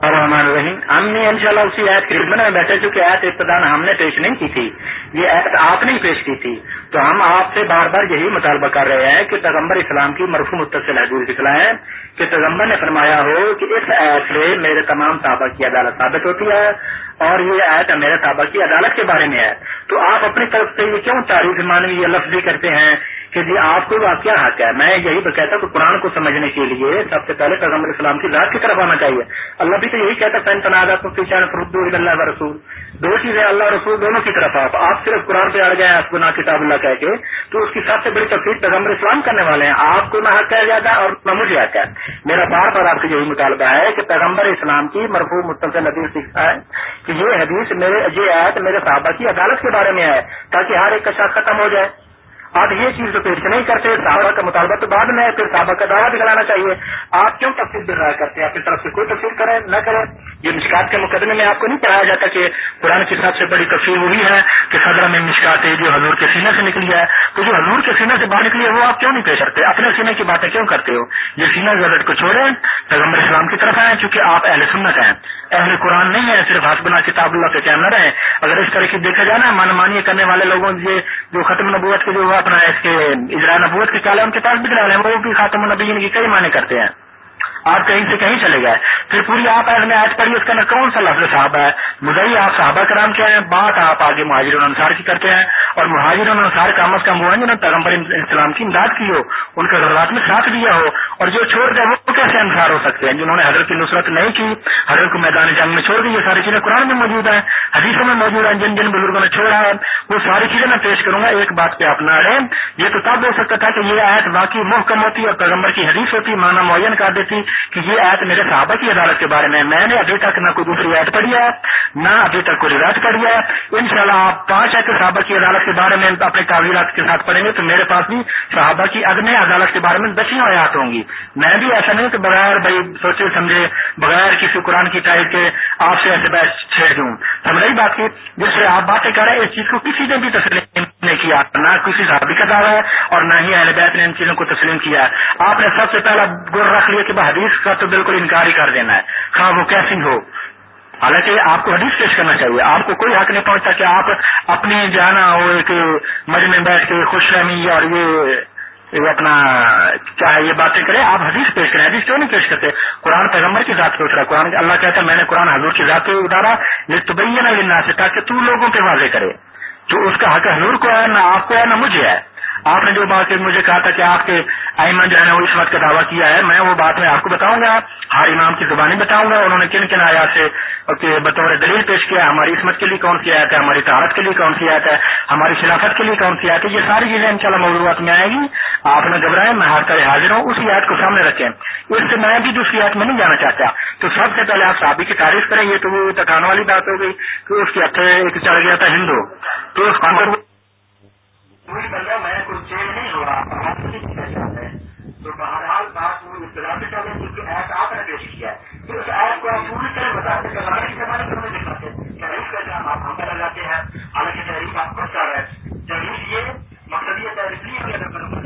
اور الرحیم، ہم نے ان شاء اللہ اسی آیت کی میں بیٹھے چونکہ آیت ابتدا ہم نے پیش نہیں کی تھی۔ یہ ایت آپ نے پیش کی تھی۔ تو ہم آپ سے بار بار یہی مطالبہ کر رہے ہیں کہ پیغمبر اسلام کی مرفو متصل حدیث دکھلائیں کہ پیغمبر نے فرمایا ہو کہ اس ایت سے میرے تمام صحابہ کی عدالت ثابت ہوتی ہے اور یہ ایت میرے صحابہ کی عدالت کے بارے میں ہے۔ تو آپ اپنی طرف سے یہ کیوں تاریخ مانوی یہ لفظ بھی کرتے ہیں کہ جی آپ کو واقعہ حق ہے؟ میں یہی کہتا ہوں کہ قرآن کو سمجھنے کے لیے سب سے پہلے پیغمبر اسلام کی ذات کی طرف آنا چاہیے۔ اللہ بھی تو یہی کہتا ہے تنازع کو فرد اللہ رسول دو چیزیں اللہ رسول دونوں کی طرف آپ آپ صرف قرآن پہ اڑ گئے آپ کو نہ کتاب اللہ کہہ کے، تو اس کی سب سے بڑی تفریح پیغمبر اسلام کرنے والے ہیں۔ آپ کو نہ حق کہا جاتا ہے اور نہ مجھے آتا ہے میرا بار بار آپ سے یہی مطالبہ ہے کہ پیغمبر اسلام کی مرفوع متصل حدیث سیکھتا ہے کہ یہ حدیث میرے یہ آیت میرے صحابہ کی عدالت کے بارے میں ہے تاکہ ہر ایک کا شخص ختم ہو جائے۔ آپ یہ چیز تو پیش نہیں کرتے، صحابہ کا مطالبہ تو بعد میں پھر صحابہ کا دعویٰ دکھلانا چاہیے۔ آپ کیوں تفصیل دکھایا کرتے ہیں؟ اپنی طرف سے کوئی تفصیل کریں، نہ کریں۔ یہ مشکات کے مقدمے میں آپ کو نہیں پڑھایا جاتا کہ قرآن کی سب سے بڑی تفصیل وہی ہے کہ صدر میں مشکات ہے، جو حضور کے سینے سے نکلی ہے۔ تو جو حضور کے سینے سے باہر نکلی ہے، وہ آپ کیوں نہیں پیش کرتے؟ اپنے سینے کی باتیں کیوں کرتے ہو؟ یہ سینہ غلط کو چھوڑیں، پیغمبر اسلام کی طرف آئیں، چونکہ آپ اہل سنت ہیں۔ اہل قرآن نہیں ہے صرف حسبنا کتاب اللہ کے کیا نہ رہے اگر اس طرح کی دیکھا جائے نا، من مانی کرنے والے لوگوں جو ختم نبوت کے جو اپنا اس کے اجرا نبوت کے کالے ان کے پاس بھی ہیں، وہ بھی خاتم النبیین کی کئی معنی کرتے ہیں۔ آپ کہیں سے کہیں چلے گئے۔ پھر پوری آپ میں آج پڑھی، اس کا کون سا لفظ صحابہ ہے۔ مدعی آپ صحابہ کرام کیا ہیں؟ بات آپ آگے مہاجر انصار کی کرتے ہیں۔ اور مہاجر انصار کا از کم وہ ہیں جنہوں نے پیغمبر اسلام کی امداد کی ہو، ان کے ضرورات میں ساتھ دیا ہو۔ اور جو چھوڑ دے، وہ کیسے انصار ہو سکتے ہیں؟ جنہوں نے حضرت کی نصرت نہیں کی، حضرت کو میدان جنگ میں چھوڑ دی، یہ ساری چیزیں قرآن میں موجود ہیں۔ حدیثوں میں موجود ہیں، جن جن بزرگوں نے چھوڑا ہے، وہ ساری چیزیں میں پیش کروں گا، ایک بات پہ آپ نہ اڑے یہ تو تب ہو سکتا تھا کہ یہ آیت باقی محکم ہوتی اور پیغمبر کی حدیث ہوتی مانا معین کر دیتی کہ یہ آیت میرے صحابہ کی عدالت کے بارے میں میں نے ابھی تک نہ کوئی دوسری آیت پڑھی ہے، نہ ابھی تک کوئی روایت پڑھی ہے۔ ان شاء اللہ آپ پانچ ایسے صحابہ کی عدالت کے بارے میں اپنے تعویرات کے ساتھ پڑھیں گے تو میرے پاس بھی صحابہ کی اگنے عدالت کے بارے میں دسیں آیات ہوں گی۔ میں بھی ایسا نہیں کہ بغیر بھائی سوچے سمجھے، بغیر کسی قرآن کی ٹائپ کے آپ سے ایسے بحث چھیڑ دوں۔ سمجھ رہی بات کی، جس سے آپ باتیں کر رہے ہیں، اس چیز کو کسی نے بھی تسلیم نہیں کیا، نہ کسی صحابی کا دعویٰ ہے اور نہ ہی اہل بیت نے ان چیزوں کو تسلیم کیا ہے۔ آپ نے سب سے پہلا گر رکھ لیا کہ حدیث کا تو بالکل انکار ہی کر دینا ہے۔ خواہ وہ کیسی ہو۔ حالانکہ آپ کو حدیث پیش کرنا چاہیے۔ آپ کو کوئی حق نہیں پہنچتا کہ آپ اپنی جانا ہو ایک مجھ میں بیٹھ کے خوش رحمی اور یہ اپنا چاہے یہ باتیں کرے، آپ حدیث پیش کریں، حدیث کیوں نہیں پیش کرتے؟ قرآن پیغمبر کی ذات پہ اترا، قرآن اللہ کہتا ہے میں نے قرآن حضور کی ذات پہ اتارا یہ تو بھیا سے تاکہ تو لوگوں پہ واضح کرے۔ تو اس کا حق حضور کو ہے، نہ آپ کو ہے، نہ مجھے ہے۔ آپ نے جو بات مجھے کہا تھا کہ آپ کے ایمن جو ہے نا وہ اس وقت کا دعویٰ کیا ہے۔ میں وہ بات میں آپ کو بتاؤں گا۔ ہر امام کی زبانی بتاؤں گا۔ انہوں نے کن کن آیات سے بطور دلیل پیش کیا ہماری عصمت کے لیے کون سی آیت ہے، ہماری تہارت کے لیے کون سی آیت ہے، ہماری خلافت کے لیے کون سی آیت ہے، یہ ساری چیزیں ان شاء اللہ موضوعات میں آئے گی۔ آپ نے گھبرائے میں ہار کر حاضر ہوں، اسی آیت کو سامنے رکھیں۔ اس سے میں بھی دوسری آیت میں نہیں جانا چاہتا۔ تو سب سے پہلے آپ صحابی کی تعریف کریں، یہ تو وہ تکانے والی بات ہو گئی کہ اس کے ہتھے ایک چڑھ گیا تھا ہندو، تو اس کوئی بندہ میں کوئی چینج نہیں ہو رہا ہے تو بہرحال بات وہ اطلاع سے چاہتے ہیں کیونکہ ایپ آپ نے پیش کیا ہے۔ تو اس ایپ کو آپ پوری طرح بتاتے ہیں زمانے کے زمانے کو ہمیں دکھاتے ہیں تحریف کا کام آپ ہم پر لگاتے ہیں۔ حالانکہ تحریف آپ کو چاہ رہا ہے تحریف یہ مقصد یہ تحریف نہیں ہے